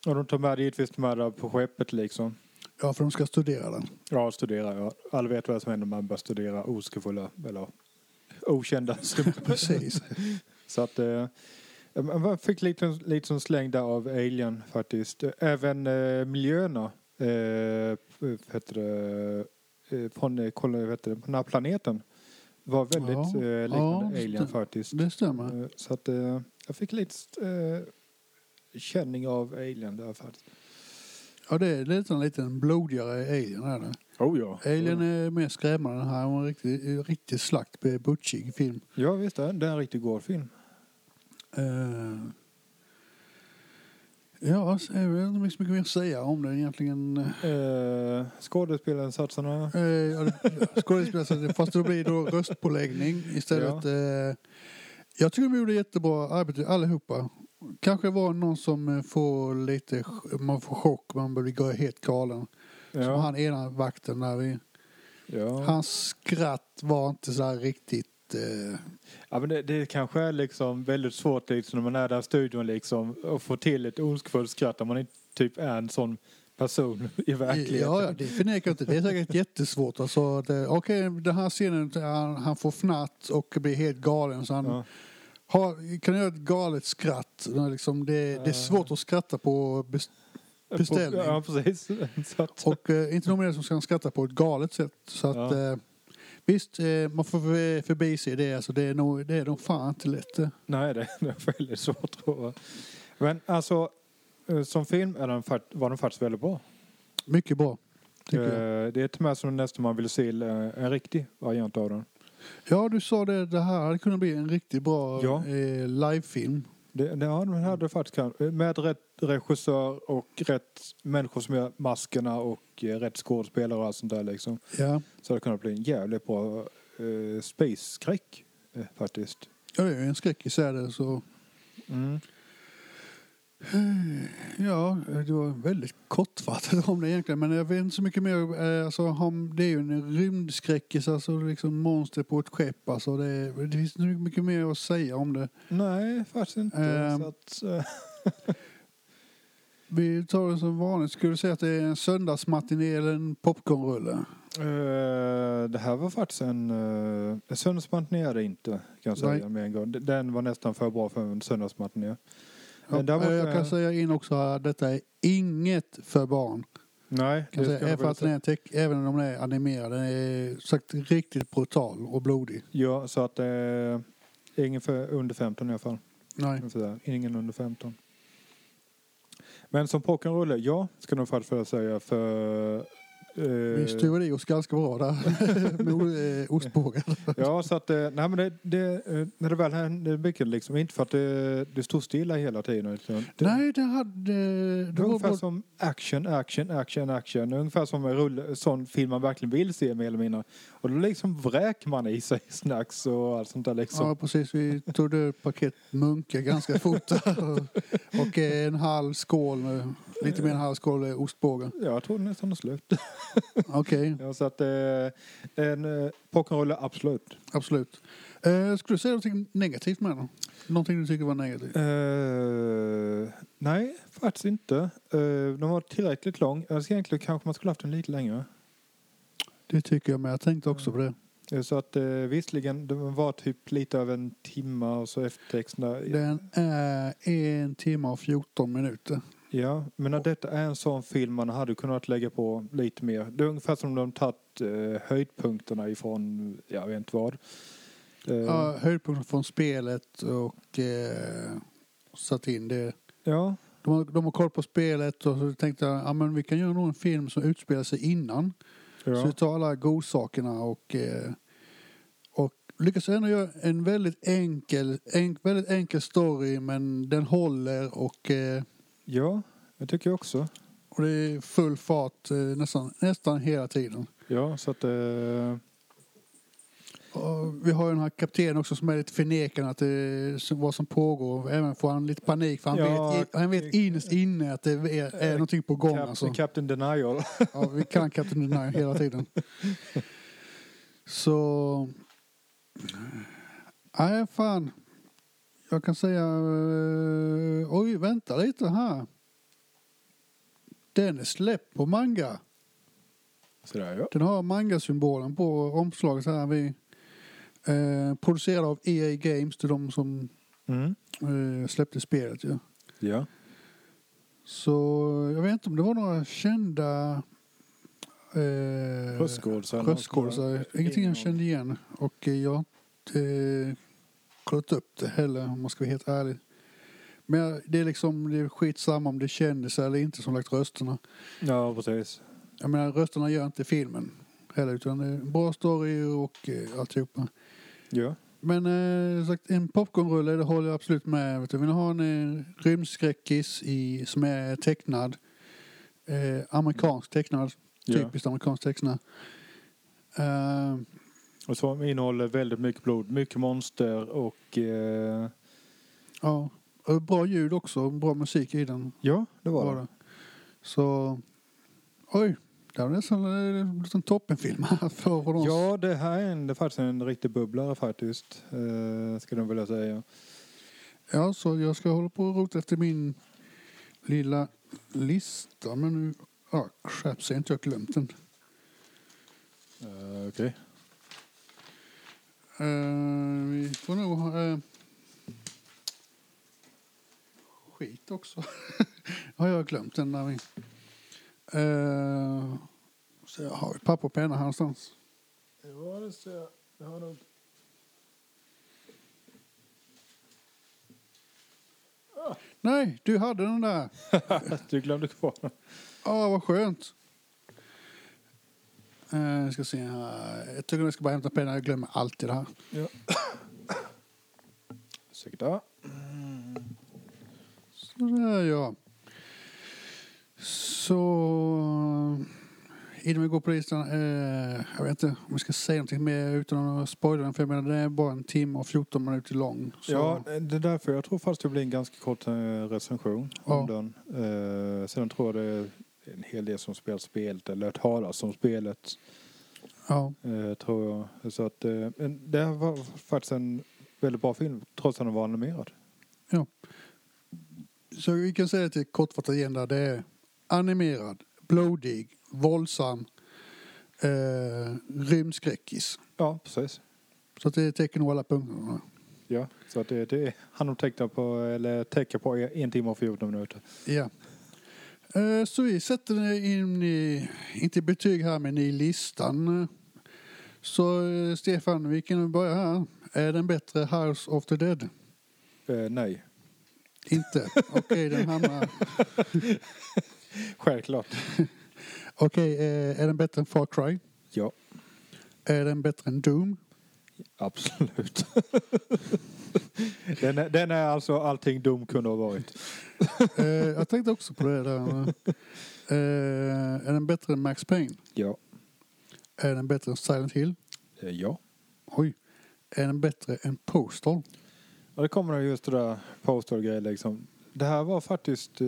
Och de tar med det givetvis med det på skeppet liksom. Ja, för de ska studera den. Ja, studera, ja. Alla vet vad som händer när man börjar studera oskuldsfulla, eller okända symboler. Precis. Så att man fick lite, lite som släng där av Alien faktiskt. Även eh, miljöerna eh, heter det, eh, från, eh, kolla, det, på den här planeten var väldigt Ja, eh, liknande ja, Alien faktiskt. Det stämmer. Eh, så att eh, jag fick lite eh, känning av Alien där faktiskt. Ja, det är lite en liten blodigare Alien är det. Oh ja. Alien är mer skrämmande. Den här var en riktigt, riktigt slakt, butchig film. Ja visst, det är en riktigt god film. Uh, ja, så jag vet inte så mycket mer att säga om den egentligen. Eh, skådespelarinsatserna. Uh, ja, det- Skådespelare, fast det blir då röstpåläggning istället. Eh, jag tycker de gjorde jättebra arbete allihopa. Kanske var någon som eh, får lite, man får chock, man blir helt galen. Som Ja, han ena vakten där vi, ja. Hans skratt var inte så här riktigt... Eh, Ja, men det, det kanske är liksom väldigt svårt liksom, när man är där i studion liksom, att få till ett ondskefullt skratt om man inte typ är en sån person i verkligheten. ja, ja, det förnekar jag inte. Det är säkert jättesvårt. Alltså, Okej, den här scenen, han, han får fnatt och blir helt galen. Så han Ja. har, kan göra ett galet skratt. Liksom, det, det är svårt att skratta på bes- beställning. Ja, precis. Och eh, inte nog med det som ska skratta på ett galet sätt. Så att, Ja. Visst, eh, man får för- förbi sig det. Alltså, det, är nog, det är nog fan inte lätt. eh. nej, det, är väldigt svårt tror jag. Men alltså, eh, som film är den, var den faktiskt väldigt bra. Mycket bra. Det är till och med som nästan man vill se en riktig variant av den. Ja, du sa det. Det här hade kunnat bli en riktigt bra Ja. livefilm. Det, ja, den hade faktiskt kan, med rätt regissör och rätt människor som gör maskerna och eh, rätt skådespelare och allt sånt där liksom. Ja. Så det kunnat bli en jävligt bra eh, space-skräck eh, faktiskt. ja, det är ju en skräckis är det. Så. Mm. Ja, det var väldigt kortfattat om det egentligen. Men jag vet inte så mycket mer. eh, Alltså, det är ju en rymdskräckis, alltså liksom monster på ett skepp. Alltså, det, är- det finns inte mycket mer att säga om det. Nej, faktiskt inte. Så att, eh, Vi tar det som vanligt. Skulle du säga att det är en söndagsmatiné eller en popcornrulle? eh, det här var faktiskt en... Uh, en söndagsmatiné är det inte, kan jag säga med en gång. Den var nästan för bra för en söndagsmatiné. Ja, däremot, eh, jag kan eh, säga in också att detta är inget för barn. Nej, Kan det säga. väl att den är teck, även om den är animerad. Den är sagt riktigt brutal och blodig. Ja, så att eh, ingen för under 15 i alla fall. Nej. Ingen under 15. Men som rock'n'roll, ja, ska nog vilja säga för... eh, Vi stuvade i oss ganska bra där med eh, ostbågar. ja, så att, eh, nej men det, det, eh, när det väl hände mycket liksom, inte för att det, det stod stilla hela tiden. utan Det, Nej, det hade... det Det var ungefär som action, action, action, action. Ungefär som en rulle, sån film man verkligen vill se mer eller mindre. Och då liksom vräker man i sig snacks och allt sånt där liksom. ja, precis. Vi tog det ett paket munkar ganska fort. och eh, en halv skål, lite mer än en halv skål eh, ostbågar. Ja, jag tror det nästan är slut. Okej, Ja, så att eh, en eh, rock'n'roll, absolut. absolut. Eh, skulle du säga något negativt med den? Någonting du tycker var negativt? Eh, nej, faktiskt inte. Uh, den var tillräckligt lång. Jag ska egentligen kanske man skulle haft den lite längre. Det tycker jag med. Jag tänkte också på det. Eh, Så att uh, visserligen, den var typ lite över en timme och så eftertexterna. Den är en timme och 14 minuter. Ja, men när detta är en sån film man hade kunnat lägga på lite mer. Det är ungefär som de tagit uh, höjdpunkterna ifrån, jag vet inte vad. Eh, Ja, höjdpunkten från spelet och eh, satt in det. ja, De har, de har koll på spelet och så tänkte jag ja, men vi kan göra nog en film som utspelar sig innan. Så ja. vi tar alla godsakerna och, eh, och lyckas ändå göra en väldigt enkel, en, väldigt enkel story men den håller och, eh, ja, jag tycker också. och det är full fart eh, nästan, nästan hela tiden. Ja, så att... eh, Och vi har ju den här kaptenen också som är lite förnekande att det, vad som pågår. Även får han lite panik för han, Ja, vet, han vet innerst inne att det är, är någonting på gång. Cap- Alltså. Captain Denial. Ja, vi kan Captain Denial hela tiden. Så... Nej, fan. Jag kan säga... eh, oj, vänta lite här. Den är släppt på manga. Sådär ja. Den har manga-symbolen på omslaget så här. Vi, eh, producerad av EA Games, det är de som Mm. eh, släppte spelet ju. Ja. Så jag vet inte om det var några kända eh, Röstskådisar. Ingenting jag kände igen. Och jag eh, kollat upp det heller om man ska vara helt ärlig. Men det är liksom det är skitsamma om det är kändisar eller inte som lagt rösterna. Ja, precis. Jag menar rösterna gör inte filmen heller utan det är en bra story och eh, alltihopa. Ja. Men eh, sagt, en popcornrulle det håller jag absolut med. Vet du. Vill ha en eh, rymdskräckis i, som är tecknad. Eh, amerikansk tecknad. ja. Typiskt amerikansk tecknad. Eh, Och som innehåller väldigt mycket blod, mycket monster och... Eh, ja. Och bra ljud också. Bra musik i den. ja, det var Var det. det. Så... Oj. Det var nästan en liten toppenfilm här för oss. Ja, det här är, en, det är faktiskt en riktig bubblare faktiskt. Eh, ska de vilja säga. Ja, så jag ska hålla på och rota efter min lilla lista. Men nu... Ja, crap, så jag inte jag glömt den. Uh, Okej. Eh, vi får nog ha... eh, skit också. har jag glömt den där vi... Uh, så jag har ett papper och penna här någonstans. Ja, det ser jag. Jag har nog... Nej, du hade den där. du glömde kvar den. Ja, vad skönt. Uh, jag ska se här. Jag tycker jag ska bara hämta pennan. Jag glömmer alltid det här. Ja. Ursäkta. Sådär ja. Så innan vi går på listan. Eh, jag vet inte om vi ska säga någonting mer utan att spoila den. För jag menar det är bara en timme och 14 minuter lång. Så, Ja, det är därför jag tror faktiskt det blir en ganska kort eh, recension om Ja. den. Eh, sen tror jag det en hel del som spelar spelet eller hört talas om spelet. ja. Eh, tror jag. Så att, eh, det var faktiskt en väldigt bra film trots att den var animerad. så vi kan säga till kortfattat igen där. Det är animerad, blodig, våldsam, eh, rymdskräckis. Ja, precis. Så att det täcker alla punkterna. Ja, så att det, det han de täckte på, eller täcker på en timme och 14 minuter. Ja. Eh, Så vi sätter in i, inte betyg här men i listan. Så eh, Stefan, vi kan börja här. Är den bättre House of the Dead? Eh, nej, Inte. Okej, den hamnar... självklart. Okej, eh, är den bättre än Far Cry? Ja, Är den bättre än Doom? Absolut. den, är, den är alltså allting dum kunde ha varit. Eh, jag tänkte också på det där. Eh, är den bättre än Max Payne? Ja. Är den bättre än Silent Hill? Eh, ja. Oj. Är den bättre än Postal? Och det kommer just det där postal liksom. Det här var faktiskt... Eh,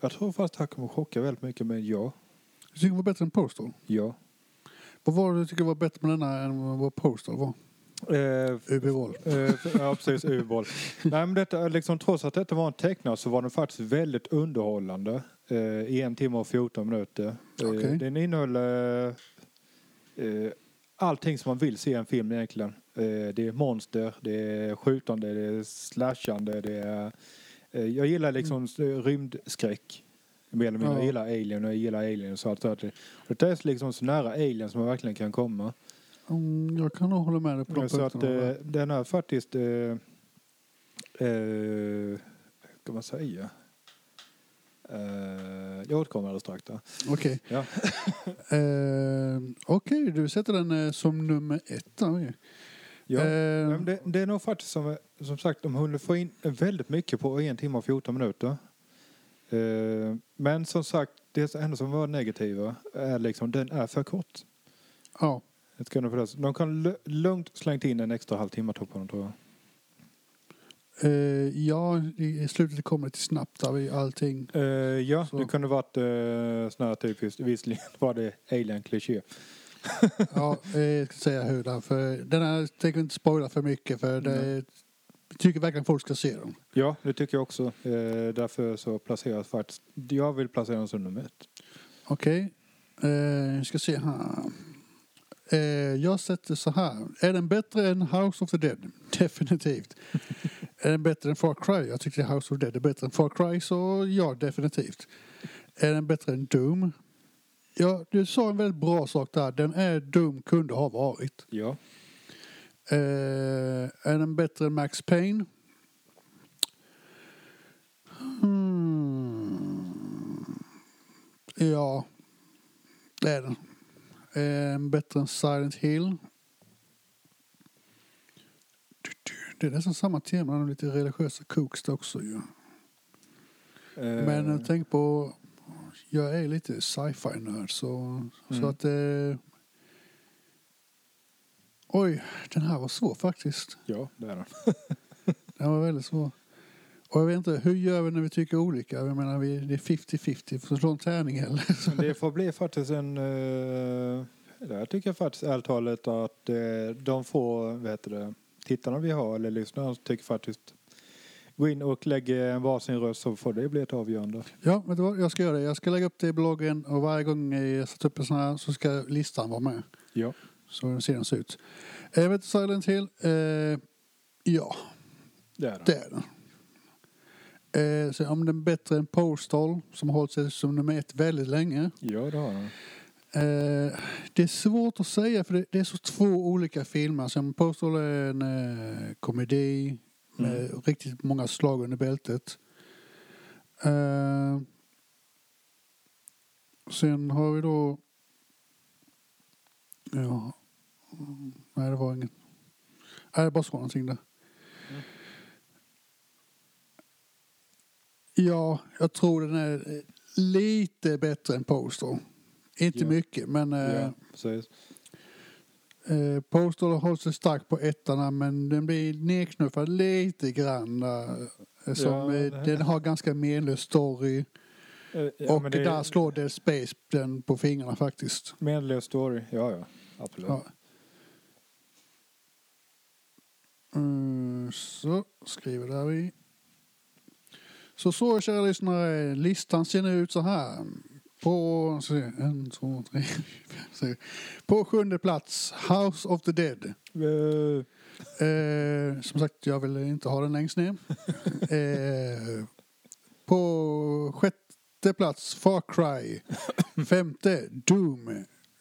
jag tror faktiskt det här kommer chocka väldigt mycket men ja. Du tycker det var bättre än Postal? Ja. Vad var det du tycker var bättre med denna än vad Postal var? Eh, UV-våld. Eh, ja, precis. Ubål. Nej, men detta, liksom, trots att detta var en tecknad så var den faktiskt väldigt underhållande. Eh, I en timme och 14 minuter. Eh, Okej. Den innehöll eh, eh, allting som man vill se i en film egentligen. Eh, det är monster, det är skjutande, det är slashande, det är... Jag gillar liksom mm. rymdskräck. Mer eller mindre. Ja. Jag gillar Alien och jag gillar Aliens och allt det där. Och Det är liksom så nära Alien som man verkligen kan komma. Mm, jag kan nog hålla med dig på de Så att eh, den är faktiskt... Eh, eh, kan man säga? Eh, jag återkommer alldeles strax där. Okej. Ja. Eh, Okej, du sätter den eh, som nummer ett. Där. Ja. Det, det är nog faktiskt som, som sagt, de hunnit få in väldigt mycket på en timme och 14 minuter. Eh, men som sagt, det enda som var negativa är liksom den är för kort. ja. De kan lugnt slängt in en extra halvtimme på den tror jag. Eh, ja, i slutet kommer det till snabbt vid allting. Eh, ja, Så. det kunde varit uh, sån här typiskt. Visserligen var det alien-kliché. Ja, jag ska säga hur där. För den här tänker inte spoila för mycket för det jag tycker verkligen folk ska se den. Ja, det tycker jag också. Eh, därför så placeras faktiskt... Jag vill placera den som nummer ett. Okej, eh, jag ska se här. Eh, jag sätter så här. Är den bättre än House of the Dead? Definitivt. är den bättre än Far Cry? Jag tycker House of the Dead är bättre än Far Cry, så ja, definitivt. Är den bättre än Doom? Ja, du sa en väldigt bra sak där. Den är Doom kunde ha varit. Ja. Eh, är den bättre än Max Payne? Hmm. Ja, det är den. Är den bättre än Silent Hill? Det är nästan samma tema, de lite religiösa koks också ju. Eh, Men tänk på, jag är lite sci-fi nörd så, så Mm. att eh, Oj, den här var svår faktiskt. Ja, det är den. Den var väldigt svår. Och jag vet inte, hur gör vi när vi tycker olika? Jag menar, vi, det är 50-50. Får slå en tärning eller? Det får bli faktiskt en... Uh, jag tycker faktiskt ärligt talat att eh, de få vad heter det, tittarna vi har, eller lyssnarna, tycker faktiskt gå in och lägga en varsin röst så får det bli ett avgörande. Ja, vet du vad? Jag ska göra det. Jag ska lägga upp det i bloggen och varje gång jag sätter upp en sån här så ska listan vara med. Ja. Så ser den se ut. Vet Silent Hill. Eh, ja, Det är det. det är den. Eh, så om den är bättre än Postal som har hållit sig som nummer ett väldigt länge. Ja, det har den. Eh, det är svårt att säga för det, det är så två olika filmer. Som Postal är en eh, komedi med riktigt många slag under bältet. Eh, sen har vi då... Ja... Nej, det var inget. Nej, det bara så någonting där. Mm. Ja, jag tror den är eh, lite bättre än Postal. Inte Ja. mycket, men eh, Ja, precis. eh, Postal har hållit sig stark på ettorna men den blir nedknuffad lite grann. Eh, som, Ja, eh, Den har ganska menlös story. Eh, ja, och det är där slår Dead Space den på fingrarna faktiskt. Menlös story. Ja, ja. Absolut. Ja. Mm, så, skriver där vi. Så så kära lyssnare, listan ser nu ut så här. På, en, två, tre, fem, sex. På sjunde plats, House of the Dead. Eh, Eh, som sagt, jag vill inte ha den längst ner. eh, på sjätte plats, Far Cry. Femte, Doom.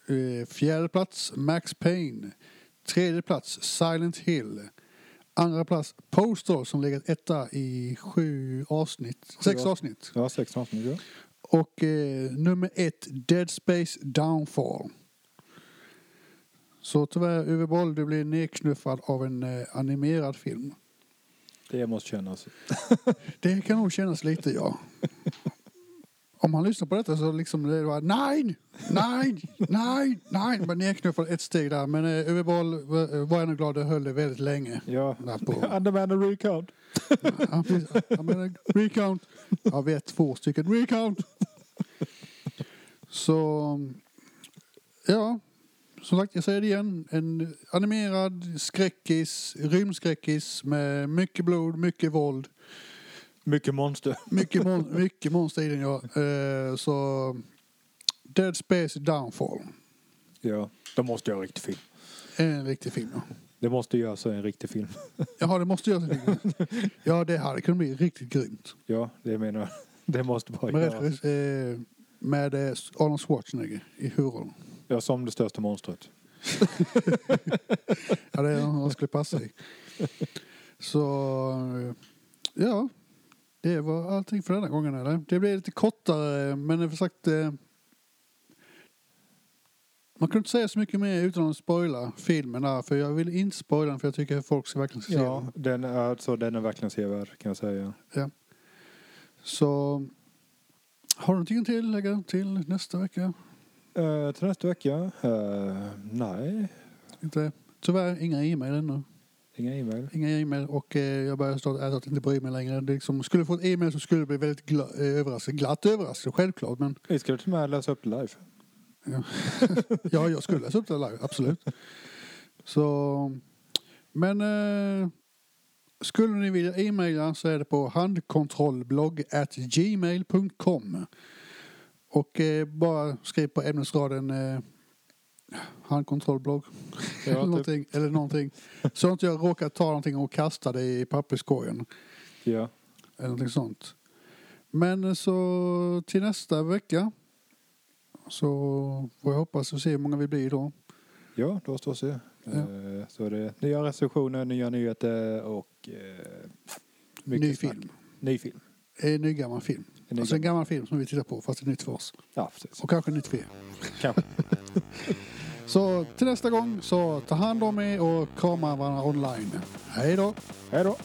Eh, fjärde plats, Max Payne. Tredje plats, Silent Hill. Andra plats, Postal som legat etta i sju avsnitt. Sex avsnitt. ja, sex avsnitt. Ja. Och eh, nummer ett, Dead Space Downfall. Så tyvärr, Uwe Boll, du blir nedknuffad av en eh, animerad film. Det måste kännas. Det kan nog kännas lite, ja. Om man lyssnar på detta så liksom det var nej, nej, nej, nej. Man nedknuffad ett steg där. Men eh, Uwe Boll var var ändå glad att höll det väldigt länge. Ja. Där på. Underman and recount. Ja, precis. Jag menar, recount. Ja, vi är två stycken. Recount. Så, ja. som sagt, jag säger det igen. En animerad skräckis, rymdskräckis med mycket blod, mycket våld. Mycket monster. Mycket, mon mycket monster i den, ja. Eh, så Dead Space Downfall. Ja, de måste göra en riktig film. En riktig film, ja. Det måste göras en riktig film. Jaha, det måste göras en film. Ja, det hade kunnat bli riktigt grymt. Ja, det menar jag. Det måste bara Med, göras. eh, med eh, Arnold Schwarzenegger i huvudrollen. Ja, som det största monstret. Ja, det är han skulle passa i. Så, eh, ja. Det var allting för denna gången, eller? Det blev lite kortare, men som sagt... eh, Man kunde inte säga så mycket mer utan att spoila filmen där, för jag vill inte spoila den för jag tycker att folk ska verkligen se Ja, den. den är, alltså, den är verkligen sevärd kan jag säga. Så... Har du någonting till att lägga till nästa vecka? Uh, till nästa vecka? Eh, nej, Inte, tyvärr inga e-mail ännu. Inga e-mail. Inga e-mail och eh, jag snart äta att inte bry mig längre. Det liksom, skulle jag få ett e-mail så skulle jag bli väldigt gla- eh, överraskad. Glatt överraskad, självklart. Men Vi ska till och med läsa upp det live. ja, jag skulle läsa upp det live, absolut. Så, men eh, skulle ni vilja e-maila så är det på handkontrollblogg at gmail.com. Och eh, bara skriv på ämnesraden handkontrollblogg eller, Ja, typ. någonting, eller någonting. Så att jag råkar ta någonting och kasta det i papperskorgen. Ja. Eller någonting sånt. Men så till nästa vecka så får jag hoppas och se hur många vi blir då. ja, då står se. Ja. Eh, Så är det nya recensioner, nya nyheter och eh, mycket Ny film. Ny film. En ny gammal film. En alltså en gammal- gammal film som vi tittar på fast det är nytt för oss. Ja, precis. Och kanske nytt för er. Kanske. Så till nästa gång så ta hand om er och krama varandra online. Hej då! Hej då.